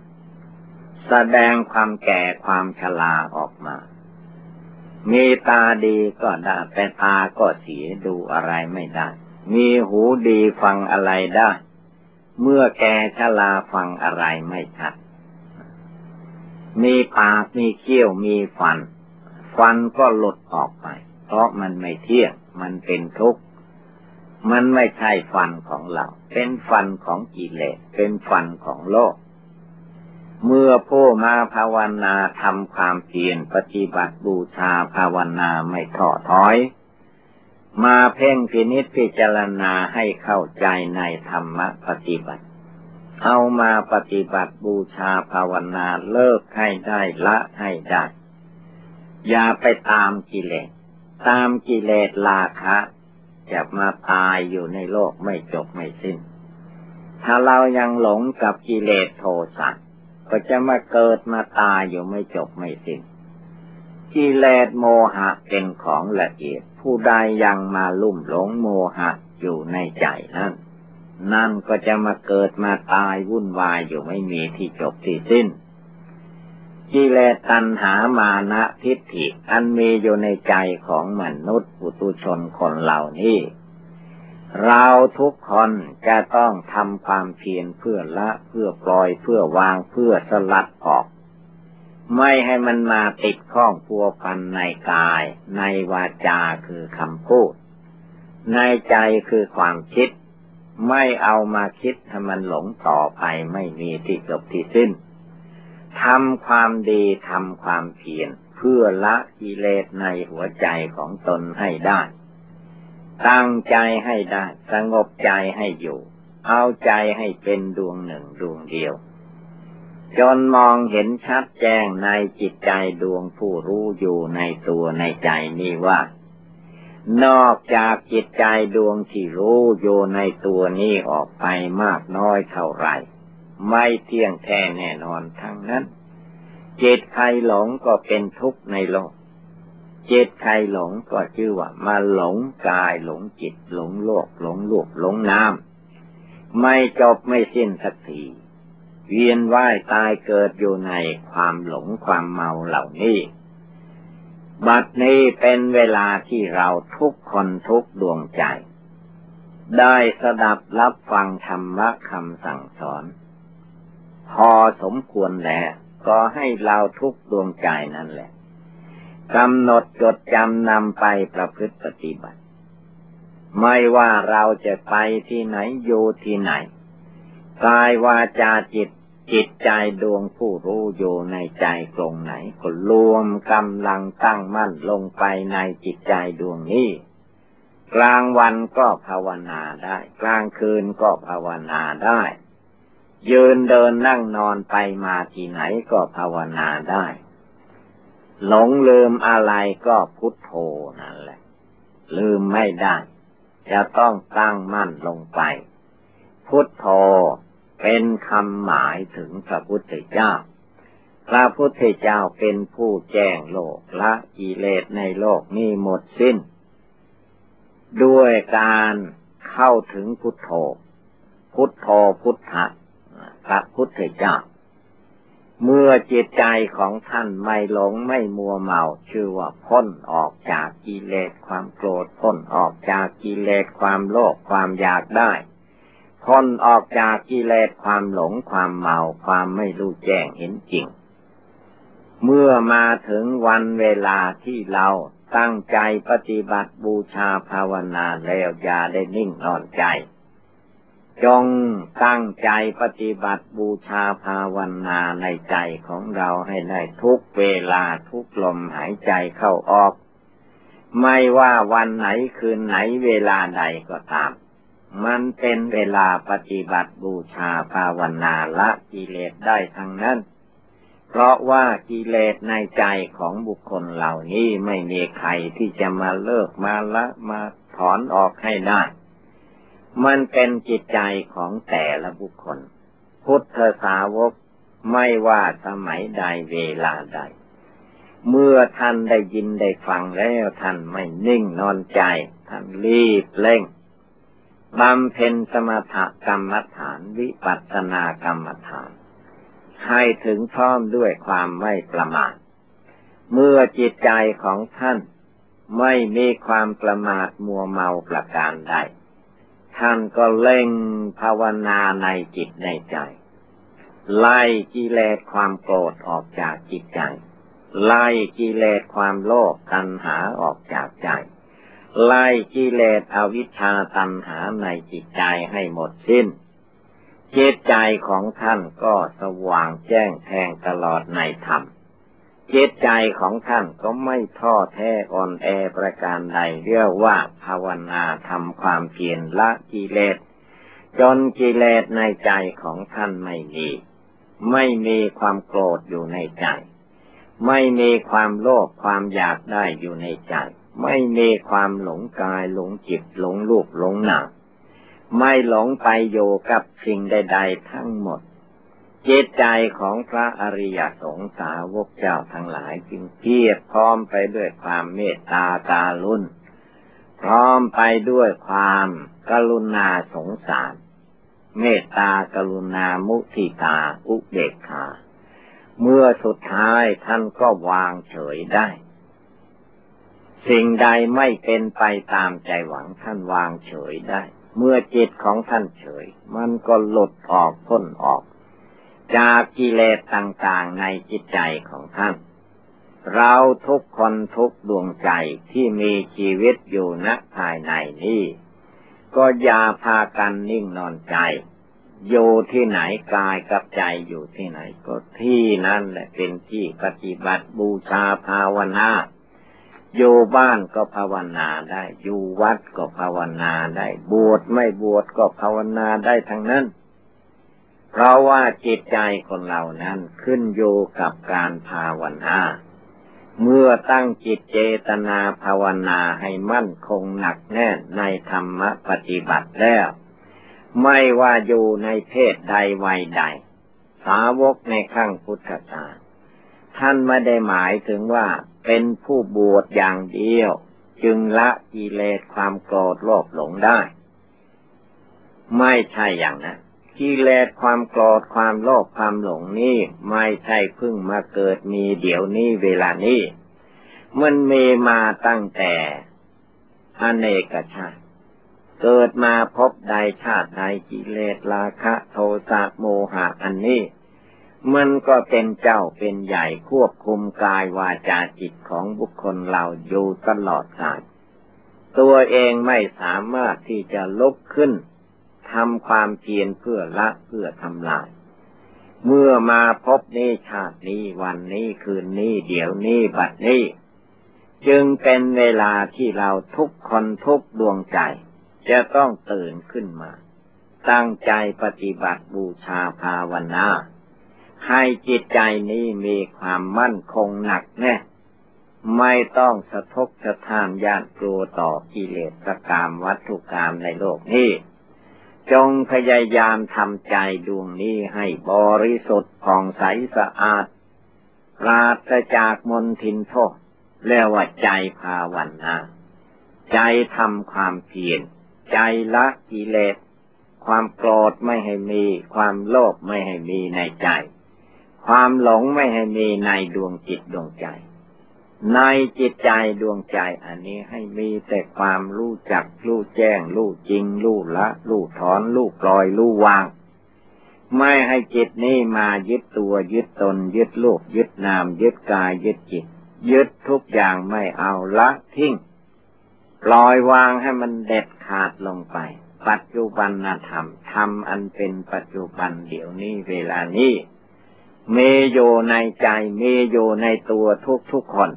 แสดงความแก่ความชราออกมา มีตาดีก็ได้แต่ตาก็เสียดูอะไรไม่ได้ มีหูดีฟังอะไรได้ เมื่อแก่ชราฟังอะไรไม่ชัด มีปากมีเขี้ยวมีฟัน ฟันก็หลุดออกไป เพราะมันไม่เที่ยง มันเป็นทุกข์ มันไม่ใช่ฟันของเรา เป็นฟันของกิเลส เป็นฟันของโลก เมื่อผู้มาภาวนาทำความเพียรปฏิบัติบูชาภาวนาไม่ท้อถอย มาเพ่งพินิษพิจารณาให้เข้าใจในธรรมปฏิบัติเอามาปฏิบัติบูชาภาวนาเลิกให้ได้ละให้ได้ อย่าไปตามกิเลส ตามกิเลสราคะจะมาตายอยู่ในโลกไม่จบไม่สิ้น ถ้าเรายังหลงกับกิเลสโทสะก็จะมาเกิดมาตายอยู่ไม่จบไม่สิ้น กิเลสโมหะเป็นของละเอียด ผู้ใดยังมาลุ่มหลงโมหะอยู่ในใจนั่นนั่นก็จะมาเกิดมาตายวุ่นวายอยู่ไม่มีที่จบที่สิ้น กิเลสตัณหามานะทิฏฐิ อันมีอยู่ในใจของมนุษย์ปุตุชนคนเหล่านี้ เราทุกคนจะต้องทำความเพียรเพื่อละเพื่อปล่อยเพื่อวางเพื่อสลัดออก ไม่ให้มันมาติดข้องพัวพันในกาย ในวาจาคือคำพูด ในใจคือความคิด ไม่เอามาคิดให้มันหลงต่อไปไม่มีที่จบที่สิ้น ทำความดีทำความเพียรเพื่อละกิเลสในหัวใจของตนให้ได้ ตั้งใจให้ได้ สงบใจให้อยู่ เอาใจให้เป็นดวงหนึ่งดวงเดียว จนมองเห็นชัดแจ้งในจิตใจดวงผู้รู้อยู่ในตัวในใจนี้ว่า นอกจากจิตใจดวงที่รู้อยู่ในตัวนี้ออกไปมากน้อยเท่าไหร่ ไม่เที่ยงแท้แน่นอนทั้งนั้น เจตใครหลงก็เป็นทุกข์ในโลก เจตใครหลงก็ชื่อว่า มาหลงกายหลงจิตหลงโลก หลงลูกหลงน้ำไม่จบไม่สิ้นสักทีเวียนว่ายตายเกิดอยู่ในความหลงความเมาเหล่านี้ บัดนี้เป็นเวลาที่เราทุกคนทุกดวงใจ ได้สดับรับฟังธรรมะคำสั่งสอน พอสมควรแล้วก็ให้เราทุกดวงใจนั่นแหละกำหนดจดจำนำไปประพฤติปฏิบัติ ไม่ว่าเราจะไปที่ไหนอยู่ที่ไหนกายวาจาจิตจิตใจดวงผู้รู้อยู่ในใจตรงไหนก็รวมกำลังตั้งมั่นลงไปในจิตใจดวงนี้ กลางวันก็ภาวนาได้ กลางคืนก็ภาวนาได้ ยืนเดินนั่งนอนไปมาที่ไหนก็ภาวนาได้ หลงลืมอะไรก็พุทโธนั่นแหละ ลืมไม่ได้ จะต้องตั้งมั่นลงไป พุทโธเป็นคำหมายถึงพระพุทธเจ้า พระพุทธเจ้าเป็นผู้แจ้งโลกละกิเลสในโลกนี้หมดสิ้น ด้วยการเข้าถึงพุทโธ พุทโธพุทธะ พระพุทธเจ้า เมื่อจิตใจของท่านไม่หลงไม่มัวเมา ชื่อว่าพ้นออกจากกิเลสความโกรธพ้นออกจากกิเลสความโลภความอยากได้พ้นออกจากกิเลสความหลงความเมาความไม่รู้แจ้งเห็นจริง เมื่อมาถึงวันเวลาที่เราตั้งใจปฏิบัติบูชาภาวนาแล้วอย่าได้นิ่งนอนใจ จงตั้งใจปฏิบัติบูชาภาวนาในใจของเราให้ได้ทุกเวลาทุกลมหายใจเข้าออก ไม่ว่าวันไหนคืนไหนเวลาใดก็ตาม มันเป็นเวลาปฏิบัติบูชาภาวนาละกิเลสได้ทั้งนั้น เพราะว่ากิเลสในใจของบุคคลเหล่านี้ไม่มีใครที่จะมาเลิกมาละมาถอนออกให้ได้ มันเป็นจิตใจของแต่ละบุคคล พุทธสาวกไม่ว่าสมัยใดเวลาใด เมื่อท่านได้ยินได้ฟังแล้วท่านไม่นิ่งนอนใจ ท่านรีบเร่งบำเพ็ญสมถกรรมฐานวิปัสสนากรรมฐาน ให้ถึงพร้อมด้วยความไม่ประมาท เมื่อจิตใจของท่านไม่มีความประมาทมัวเมาประการใด ท่านก็เล่งภาวนาในจิตในใจ ไล่กิเลสความโกรธออกจากจิตใจ ไล่กิเลสความโลภตัณหาออกจากใจ ไล่กิเลสอวิชชาตัณหาในจิตใจให้หมดสิ้นจิตใจของท่านก็สว่างแจ้งแทงตลอดในธรรม จิตใจของท่านก็ไม่ท้อแท้อ่อนแอประการใดเรียกว่าภาวนาทำความเพียรละกิเลสจนกิเลสในใจของท่านไม่มี ไม่มีความโกรธอยู่ในใจ ไม่มีความโลภความอยากได้อยู่ในใจ ไม่มีความหลงกายหลงจิตหลงรูปหลงนามไม่หลงไปโยกับสิ่งใด ๆ ทั้งหมด จิตใจของพระอริยสงสาวกเจ้าทั้งหลายจึงเพียบพร้อมไปด้วยความเมตตาตาลุนพร้อมไปด้วยความกรุณาสงสาร เมตตากรุณามุทิตาอุเบกขาเมื่อสุดท้ายท่านก็วางเฉยได้ สิ่งใดไม่เป็นไปตามใจหวังท่านวางเฉยได้ เมื่อจิตของท่านเฉย มันก็หลุดออกพ้นออก จากกิเลสต่างๆในจิตใจของท่าน เราทุกคนทุกดวงใจที่มีชีวิตอยู่ณภายในนี้ ก็อย่าพากันนิ่งนอนใจ อยู่ที่ไหนกายกับใจอยู่ที่ไหนก็ที่นั่นแหละเป็นที่ปฏิบัติบูชาภาวนาอยู่บ้านก็ภาวนาได้ อยู่วัดก็ภาวนาได้ บวชไม่บวชก็ภาวนาได้ทั้งนั้น เพราะว่าจิตใจคนเหล่านั้นขึ้นอยู่กับการภาวนา เมื่อตั้งจิตเจตนาภาวนาให้มั่นคงหนักแน่นในธรรมปฏิบัติแล้ว ไม่ว่าอยู่ในเพศใดวัยใด สาวกในขั้งพุทธกาลท่านไม่ได้หมายถึงว่าเป็นผู้บวชอย่างเดียว จึงละกิเลสความโกรธโลภหลงได้ ไม่ใช่อย่างนั้น กิเลสความโกรธความโลภความหลงนี่ไม่ใช่เพิ่งมาเกิดมีเดี๋ยวนี้เวลานี้ มันมีมาตั้งแต่อเนกชาติ เกิดมาพบใดชาติใดกิเลสราคะ โทสะโมหะอันนี้ มันก็เป็นเจ้าเป็นใหญ่ควบคุมกายวาจาจิตของบุคคลเราอยู่ตลอดกาลตัวเองไม่สามารถที่จะลุกขึ้น ทำความเพียรเพื่อละเพื่อทำลาย เมื่อมาพบนี้ชาตินี้วันนี้คืนนี้เดี๋ยวนี้บัดนี้ จึงเป็นเวลาที่เราทุกคนทุกดวงใจ จะต้องตื่นขึ้นมา ตั้งใจปฏิบัติบูชาภาวนาให้จิตใจนี้มีความมั่นคงหนักแน่ไม่ต้องสะทกสะทานยานกลัวต่อกิเลสกรรมวัตถุกรรมในโลกนี้ จงพยายามทำใจดวงนี้ให้บริสุทธิ์ผ่องใสสะอาดปราศจากมนทินโทษเรียกว่าใจภาวนาใจทำความเพียรใจละกิเลส ความโกรธไม่ให้มี ความโลภไม่ให้มีในใจ ความหลงไม่ให้มีในดวงจิตดวงใจ ในจิตใจดวงใจอันนี้ให้มีแต่ความรู้จัก รู้แจ้ง รู้จริง รู้ละ รู้ถอน รู้ปล่อย รู้วาง ไม่ให้จิตนี้มายึดตัวยึดตน ยึดโลกยึดนาม ยึดกายยึดจิต ยึดทุกอย่างไม่เอาละทิ้งปล่อยวางให้มันเด็ดขาดลงไป ปัจจุบันธรรมทำอันเป็นปัจจุบันเดี๋ยวนี้เวลานี้เมโยในใจเมโยในตัวทุกทุกคน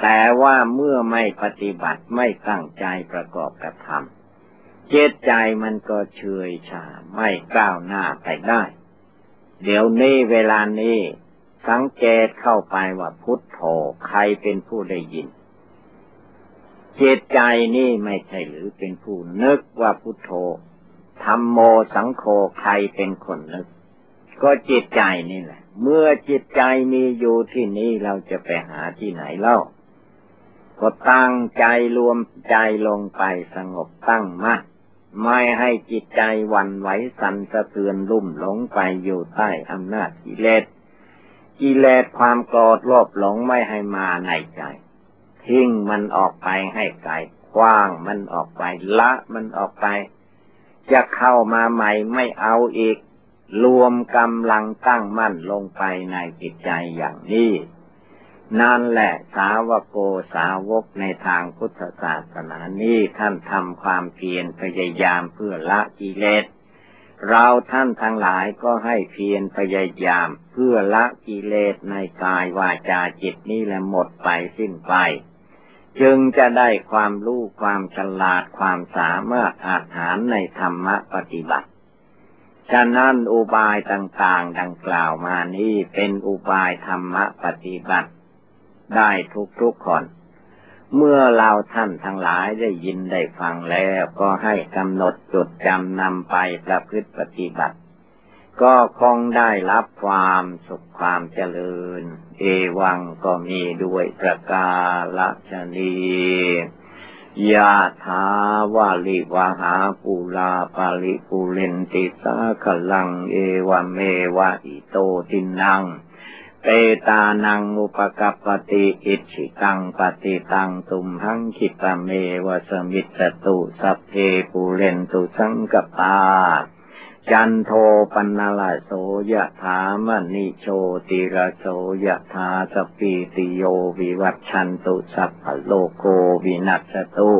แต่ว่าเมื่อไม่ปฏิบัติไม่ตั้งใจประกอบกระทำเจตใจมันก็เฉยชาไม่ก้าวหน้าไปได้ เดี๋ยวนี้เวลานี้ สังเกตเข้าไปว่าพุทโธใครเป็นผู้ได้ยินจิตใจนี่ไม่ใช่หรือเป็นผู้นึกว่าพุทโธธรรมโมสังโฆใครเป็นคนนึก ก็จิตใจนี่แหละ เมื่อจิตใจมีอยู่ที่นี่เราจะไปหาที่ไหนเล่า ก็ตั้งใจรวมใจลงไปสงบตั้งมั่นไม่ให้จิตใจวันไหวสั่นสะเทือนลุ่มหลงไปอยู่ใต้อำนาจกิเลสกิเลสความโกรธโลภหลงไม่ให้มาในใจ ทิ้งมันออกไปให้ไกลคว้างมันออกไปละมันออกไป จะเข้ามาใหม่ไม่เอาอีก รวมกำลังตั้งมั่นลงไปในจิตใจอย่างนี้ นั่นแหละสาวโกสาวกในทางพุทธศาสนานี้ท่านทำความเพียรพยายามเพื่อละกิเลส เราท่านทั้งหลายก็ให้เพียรพยายามเพื่อละกิเลสในกายวาจาจิตนี้แหละหมดไปสิ้นไป จึงจะได้ความรู้ความฉลาดความสามารถอาหารในธรรมปฏิบัติฉะนั้นอุบายต่างๆ ดังกล่าวมานี้เป็นอุบายธรรมปฏิบัติ ได้ทุกทุกคน เมื่อเราท่านทั้งหลายได้ยินได้ฟังแล้วก็ให้กำหนดจดจำนำไปประพฤติปฏิบัติ ก็คงได้รับความสุขความเจริญ เอวังก็มีด้วยประกาศชนียะถาวาลิวหาปูลาปาลิปูเรนติสาขลังเอวเมวะอิโตตินัง เตตานังอุปกัปติอิชิตังปฏิตังตุมหังคิปะเมวะสมิจตุสัพเพปูเรนตุสังกัปปาจันโทปัณณะระโสยะถา มะณิโชติระโสยะถาสัพพีติโยวิวัชชันตุสัพพะโรโค วินัสสะตุ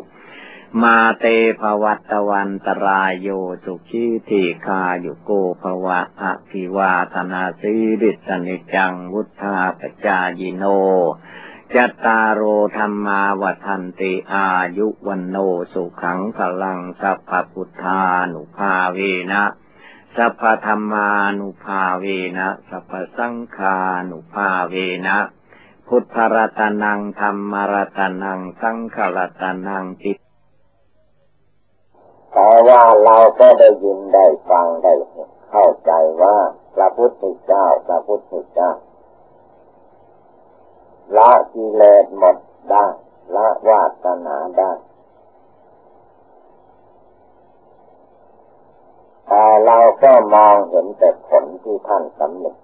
มาเต ภะวัตวันตะราโยสุขีทีฆายุโก ภะวะ อะภิวาทะนะสีลิสสะ นิจจังวุฑฒาปะจายิโนจัตตาโรธรรมาวันติอายุวันโนสุขังพลังสัพพุทธานุภาเวนะสัพพธรรมานุภาเวนะสัพพสังฆานุภาเวนะพุทธรัตนังธรรมรัตนังสังฆรัตนังจิต
แต่ว่าเราก็ได้ยินได้ฟังได้เข้าใจว่าพระพุทธเจ้าพระพุทธเจ้าละกิเลสหมดได้ละวาสนาได้แต่เราก็มองเห็นแต่ผลที่ท่านสำเร็จ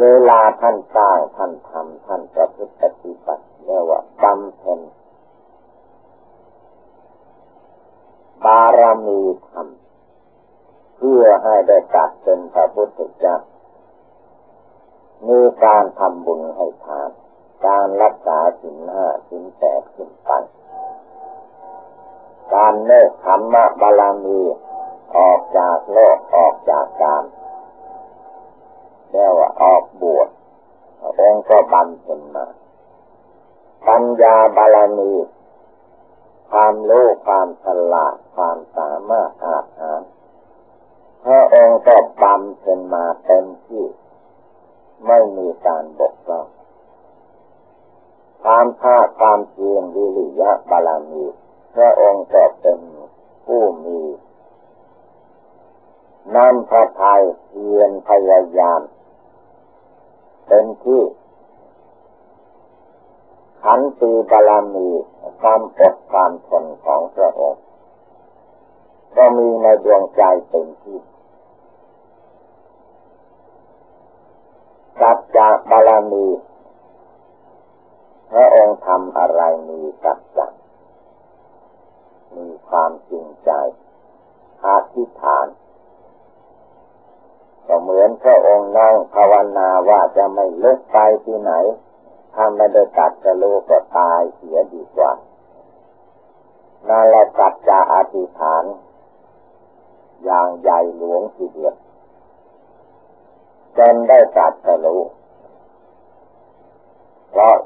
เวลาท่านสร้างท่านทำท่านประพฤติปฏิบัติเรียกว่าบำเพ็ญ บารมีธรรมเพื่อให้ได้ตัดเป็นพระพุทธเจ้ามีการทำบุญให้ทาน การรักษาสินห้าสินแปดขึ้นไปการเนกธรรมะบาลามีออกจากโลกออกจากการเรียกว่าออกบวชองค์ก็บันเพ็ญมาปัญญาบาลามีความรู้ความฉลาด ความสามารถอาหารพระองค์ก็บำเพ็ญมาเต็มที่ ไม่มีการบกพร่องความภาคความเพียรวิริยะบาลามีพระองค์ก็เป็นผู้มีน้ำพระทัยเพียรพยายามเป็นที่ขันตีบาลามีความอดความทนของพระองค์ ก็มีในดวงใจเป็นที่สัจจะบาลามีพระองค์ทำอะไรมีสัจจะมีความจริงใจอาธิษฐานก็เหมือนพระองค์นั่งภาวนาว่าจะไม่เลิกไปที่ไหน ถ้าไม่ได้ตัดจะโลก็ตายเสียดีกว่านั่นแหละสัจจะอธิษฐาน อย่างใหญ่หลวงทีเดียวจนได้ตัดจะโลเพราะ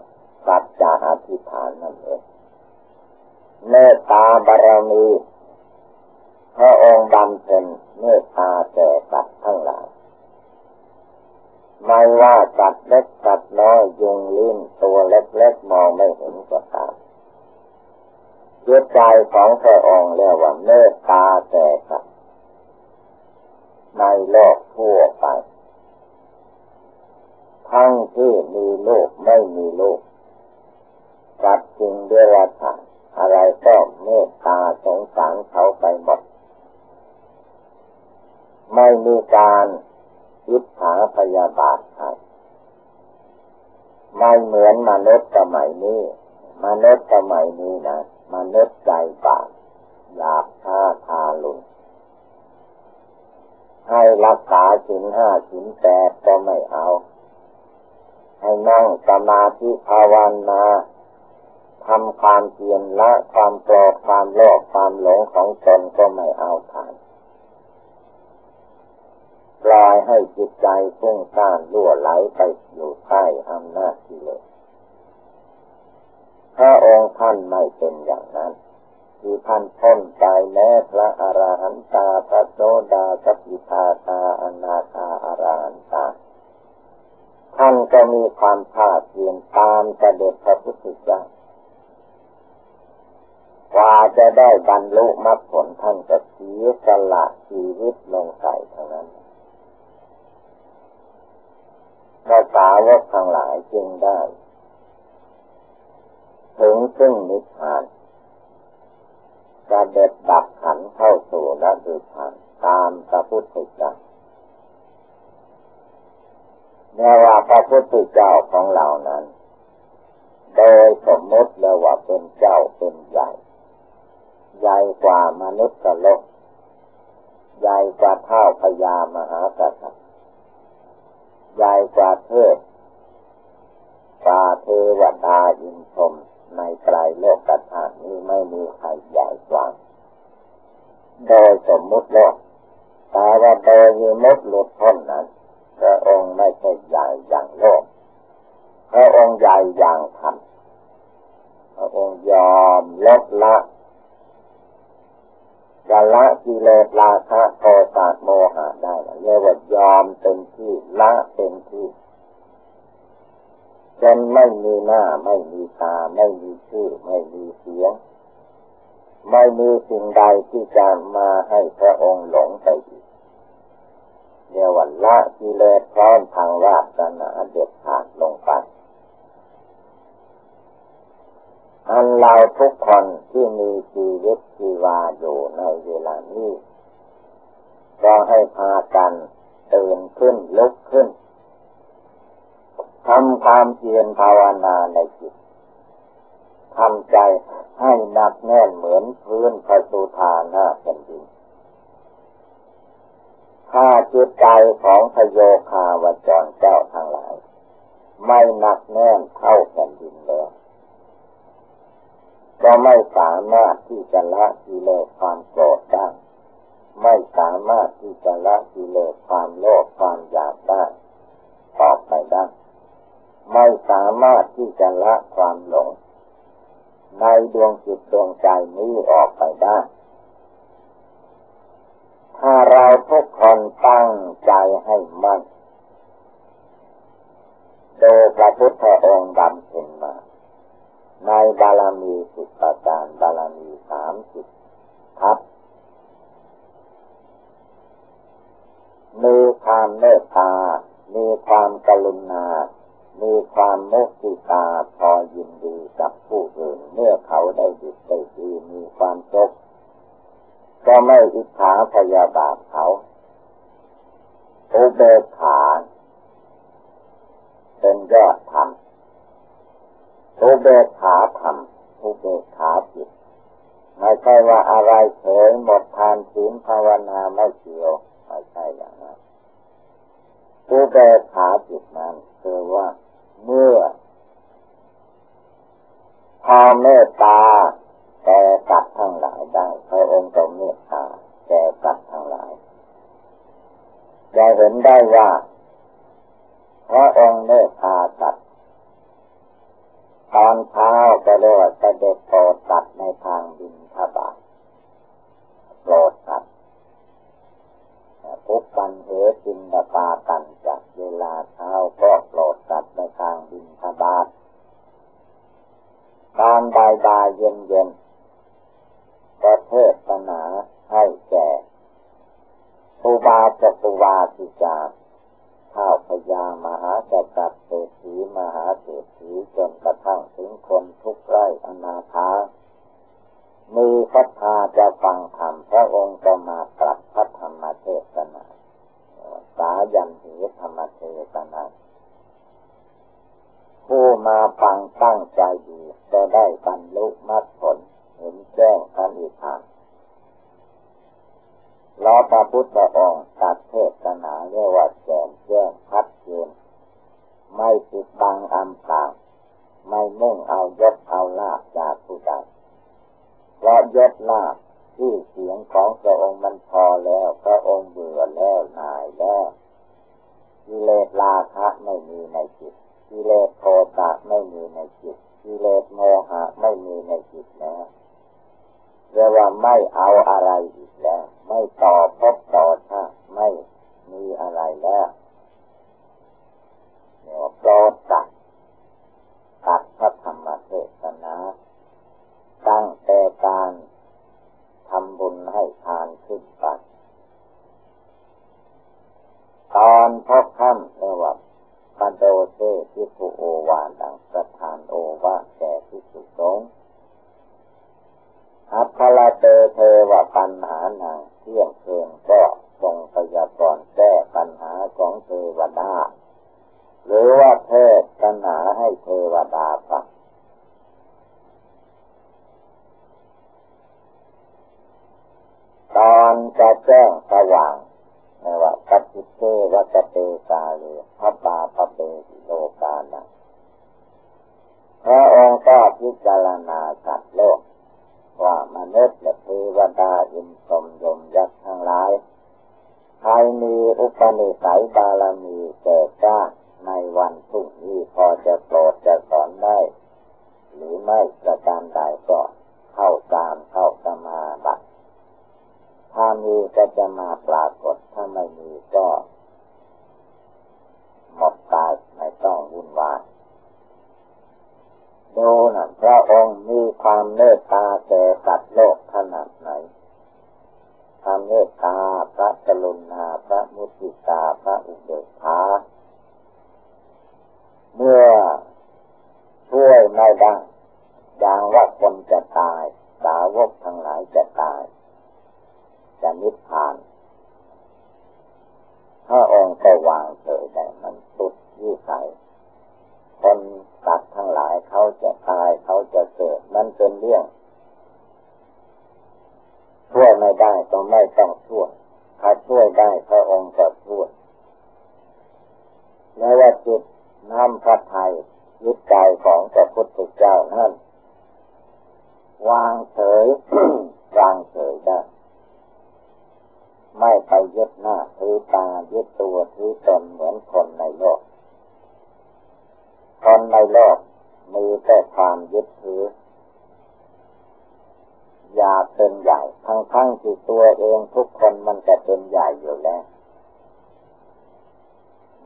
สัจจะอธิษฐานนั่นเองเมตตาบารมีพระองค์บำเพ็ญเมตตาแก่สัตว์ทั้งหลายไม่ว่าสัตว์เล็กสัตว์น้อยยุงลิ้นตัวเล็กๆมองไม่เห็นก็ตามจิตใจของพระองค์เรียกว่าเมตตาแก่สัตว ในโลกทั่วไป ทั้งที่มีโลกไม่มีโลกสัตว์จริงเดรัจฉานอะไรก็เมตตาสงสารเขาไปหมด ไม่มีการยึดหาพยาบาทใครไม่เหมือนมนุษย์สมัยนี้มนุษย์สมัยนี้นะมนุษย์ใจบาปอยากฆ่าทาลุน ให้รักษาสินห้าสินแปดก็ไม่เอา ให้นั่งสมาธิภาวนาทำความเพียรละความโกรธความโลภความหลงของตนก็ไม่เอาทานปล่อยให้จิตใจฟุ้งซ่านรั่วไหลไปอยู่ใต้อำนาจกิเลสพระองค์ท่านไม่เป็นอย่างนั้น ที่ท่านพ้นใจแม้พระอรหันตาพระโสดาสกิทาตาอนาคาอรหันตาท่านก็มีความภาคเพียรตามเด็จพระพุทธเจ้ากว่าจะได้บรรลุมรรคผลท่านก็เสียสละชีวิตลงใส่เท่านั้นพระสาวกทั้งหลายจึงได้ ถึงซึ่งนิพพาน จะเด็ดดับขันเข้าสู่นันิพพานตามพระพุทธเจ้าแม้ว่าพระพุทธเจ้าของเรานั้น โดยสมมติแล้วว่าเป็นเจ้าเป็นใหญ่ ใหญ่กว่ามนุษย์โลกใหญ่กว่าเท่าพญามหากษัตริย์ใหญ่กว่าเทพกว่าเทวดาอินทรม ในไตรโลกธาตุนี้ไม่มีใครใหญ่กว่าโดยสมมุติโลกแต่ว่าโดยมีมุดหลุดพ้นนั้นพระองค์ไม่ใช่ใหญ่อย่างโลกพระองค์ใหญ่อย่างธรรมพระองค์ยอมลดละจะละกิเลสราคะโทสะโมหะได้เรียกว่ายอมเป็นที่ละเป็นที่ จนไม่มีหน้า ไม่มีตา ไม่มีชื่อ ไม่มีเสียง ไม่มีสิ่งใดที่จะมาให้พระองค์หลงไปอีกเรียกว่าละกิเลสพร้อมทางวาสนาเด็ดขาดลงไปอันเราทุกคนที่มีชีวิตชีวาอยู่ในเวลานี้ ก็ให้พากันตื่นขึ้นลุกขึ้น ทำความเพียรภาวนาในจิตทำใจให้หนักแน่นเหมือนพื้นพระสุธาหน้าแผ่นดินถ้าจิตใจของพโยคาวจรเจ้าทั้งหลาย ไม่หนักแน่นเท่าแผ่นดินแล้วก็ไม่สามารถที่จะละกิเลสความโกรธได้ไม่สามารถที่จะละกิเลสความโลภความอยากได้ต่อไปได้ ไม่สามารถที่จะละความหลงในดวงจิตดวงใจนี้ออกไปได้ ถ้าเราทุกคนตั้งใจให้มั่นโดยพระพุทธองค์ดำเพ็ญมา ในบาลามีสิบประการบาลามีสามสิบทับมีความเมตตา มีความกรุณา มีความมุติตาพอยินดีกับผู้อื่นเมื่อเขาได้ดีได้ดีมีความจบก็ไม่อิจฉาพยาบาทเขาอุเบกขาเป็นยอดธรรมอุเบกขาธรรมอุเบกขาจิตไม่ใช่ว่าอะไรเฉยหมดทานศีลภาวนาไม่เกี่ยวไม่ใช่อย่างนั้นอุเบกขาจิตนั้นคือว่า เมื่อพอเมตตาแก่สัตว์ทั้งหลายได้พระองค์ก็เมตตาแก่สัตว์ทั้งหลายจะเห็นได้ว่าพระองค์เมตตาสัตว์ตอนเช้าก็เรียกว่าเสด็จโปรดสัตว์ในทางบินทบาทโปรดสัตว์ทุกปันเหตินตากันจากเวลาเช้าก็างบินทบาทตามดายดายเย็นเย็นก็เทศนาให้แก่อุบาสกุวาสิจาข้าวพยามหาจักรเศรษฐีมหาเศรษฐีจนกระทั่งถึงคนทุกไร่อนาถามีศรัทธาจะ วันพรุ่งนี้พอจะโปรดจะสอนได้ หรือไม่ประการใดก็เข้าตามเข้าสมาบัติถ้ามีก็จะมาปรากฏถ้าไม่มีก็หมดตายไม่ต้องวุ่นวายดูนะพระองค์มีความเมตตาแก่สัตว์โลกขนาดไหนความเมตตาพระกรุณาพระมุติตา พระอุเบกขา เมื่อช่วยไม่ได้อย่างว่าคนจะตาย สาวกทั้งหลายจะตาย จะนิพพานพระองค์ก็วางเฉยได้มันสุดยี่ใสคนตัดทั้งหลายเขาจะตายเขาจะเกิดมันเป็นเรื่องช่วยไม่ได้ก็ไม่ต้องช่วยถ้าช่วยได้พระองค์ก็ช่วยแล้วว่าจิต น้ำพระไทยยึดใจของพระพุทธเจ้านั่นวางเฉยวางเฉยได้ ไม่ไปยึดหน้าถือตายึดตัวถือตนเหมือนคนในโลก คนในโลกมีแต่ความยึดถือ อยากเป็นใหญ่ ทั้งทั้งที่ตัวเองทุกคนมันจะเป็นใหญ่อยู่แล้ว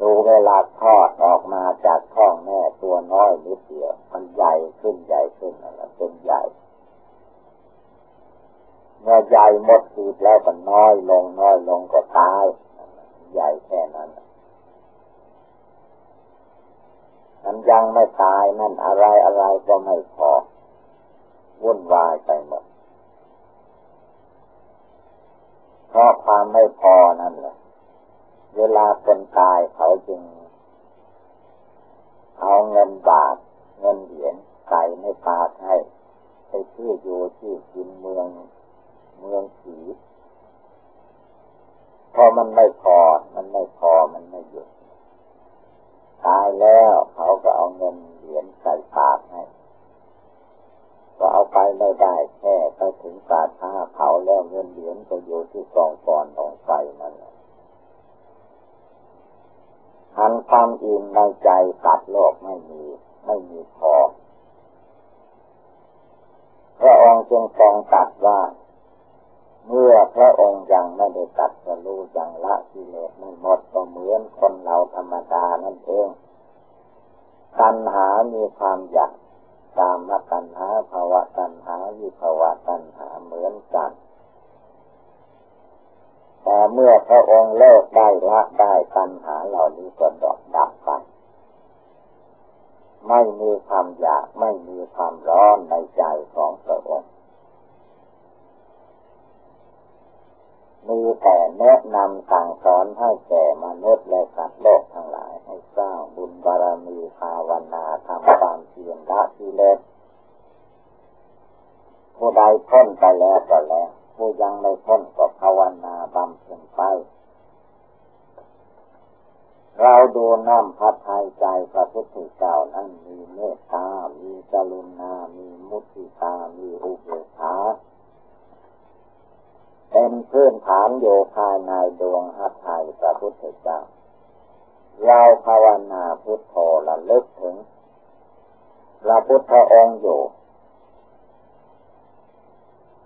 ดูเวลาทอดออกมาจากท้องแม่ตัวน้อยนิดเดียว มันใหญ่ขึ้นใหญ่ขึ้นแล้วเป็นใหญ่เมื่อใหญ่หมดสีดแล้วก็น้อยลงน้อยลงก็ตายใหญ่แค่นั้นมันยังไม่ตายนั่นอะไรอะไรก็ไม่พอวุ่นวายไปหมดเพราะความไม่พอนั่นแหละเวลาคนตาย เขาจึงเอาเงินบาทเงินเหรียญใส่ในปากให้ไปชื่ออยู่ที่กินเมือง เมืองผีพอมันไม่พอ มันไม่พอ มันไม่หยุด ตายแล้วเขาก็เอาเงินเหรียญใส่ปากให้ ก็เอาไปไม่ได้แค่ไปถึงปาช้าเผาแล้วเงินเหรียญก็อยู่ที่กองกรของไฟนั่นแหละ ทันความอิ่มในใจตัดโลกไม่มี ไม่มีพอพระองค์จึงทรงตัดว่า เมื่อพระองค์ยังไม่ได้ตัดสรู้ยังละกิเลสไม่หมดก็เหมือนคนเราธรรมดานั่นเองตัณหามีความอยากตามมาตัณหาภาวะตัณหาวิภาวะตัณหาเหมือนกัน แต่เมื่อพระองค์เลิกได้ละได้ตัณหาเหล่านี้ก็ดอกดับไปไม่มีความอยากไม่มีความร้อนในใจของพระองค์มีแต่แนะนำสั่งสอนให้แก่มนุษย์และสัตว์โลกทั้งหลายให้สร้างบุญบารมีภาวนาทำความเพียรละกิเลสผู้ใดพ้นไปแล้วก็แล้ว ผู้ยังไม่พ้นก็ภาวนาบำเพ็ญไป เราดูน้ำพัดทายใจพระพุทธเจ้านั้นมีเมตตา มีกรุณา มีมุติตา มีอุเบกขาเป็นพื้นฐานโยภายในดวงหัตถยพระพุทธเจ้า เราภาวนาพุทโธระลึกถึงพระพุทธองค์อยู่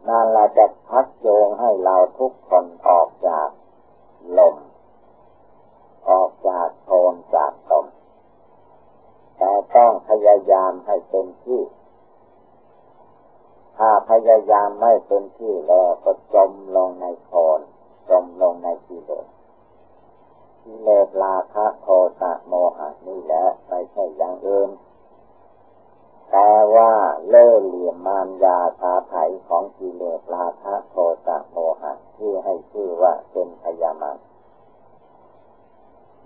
นั่นเราจะพักโยงให้เราทุกคนออกจากลม ออกจากโทนจากตมแต่ต้องพยายามให้เป็นที่ ถ้าพยายามไม่เป็นที่แล้วก็จมลงในโคนจมลงในกิเลสกิเลสราคะโทสะโมหะนี่แหละญญางอื่น แต่ว่า
เล่เหลี่ยมมารยาตาไถ
ของกิเลสรา
คะโทสะโมหะชื่อให้ชื่อว่าเป็นพ
ยามา
ร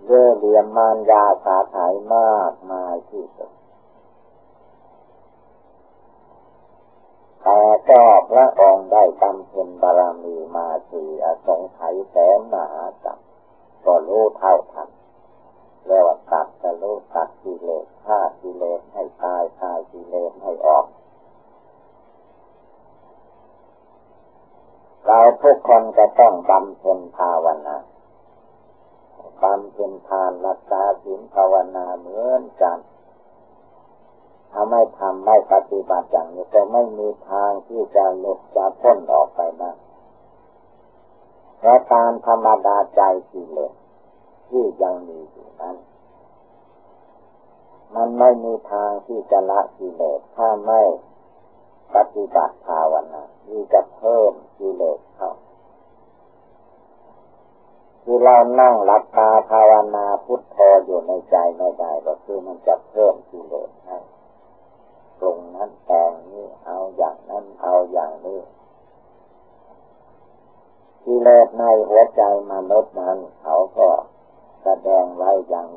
เล่เหลี่ยมมารยาตาไถมา
กมายที่สุดแต่ก็พระองค์ได้บำเพ็ญบารมีมาสี่อสงไขยแสนมหาจัปก็รู้เท่าทัน เรียกว่าตัดจะรู้ตัดกิเลสฆ่ากิเลสให้ตายฆ่ากิเลสให้ออกเราทุกคนจะต้องบำเพ็ญภาวนาบำเพ็ญทานรักษาศีลภาวนาเหมือนกันถ้าไม่ทำไม่ปฏิบัติอย่างนี้ก็ไม่มีทางที่จะหลุดจะพ้นออกไปได้เพราะตามธรรมดาใจกิเลส ที่ยังมีอยู่นั้น มันไม่มีทางที่จะละกิเลสถ้าไม่ปฏิบัติภาวนาที่จะเพิ่มกิเลสเข้าที่เรานั่งรับตาภาวนาพุทโธอยู่ในใจไม่ได้ก็คือมันจะเพิ่มกิเลสให้ตรงนั้นแต่งนี้เอาอย่างนั้นเอาอย่างนี้กิเลสในหัวใจมนุษย์นั้นเขาก็ แสดงไว้อย่าง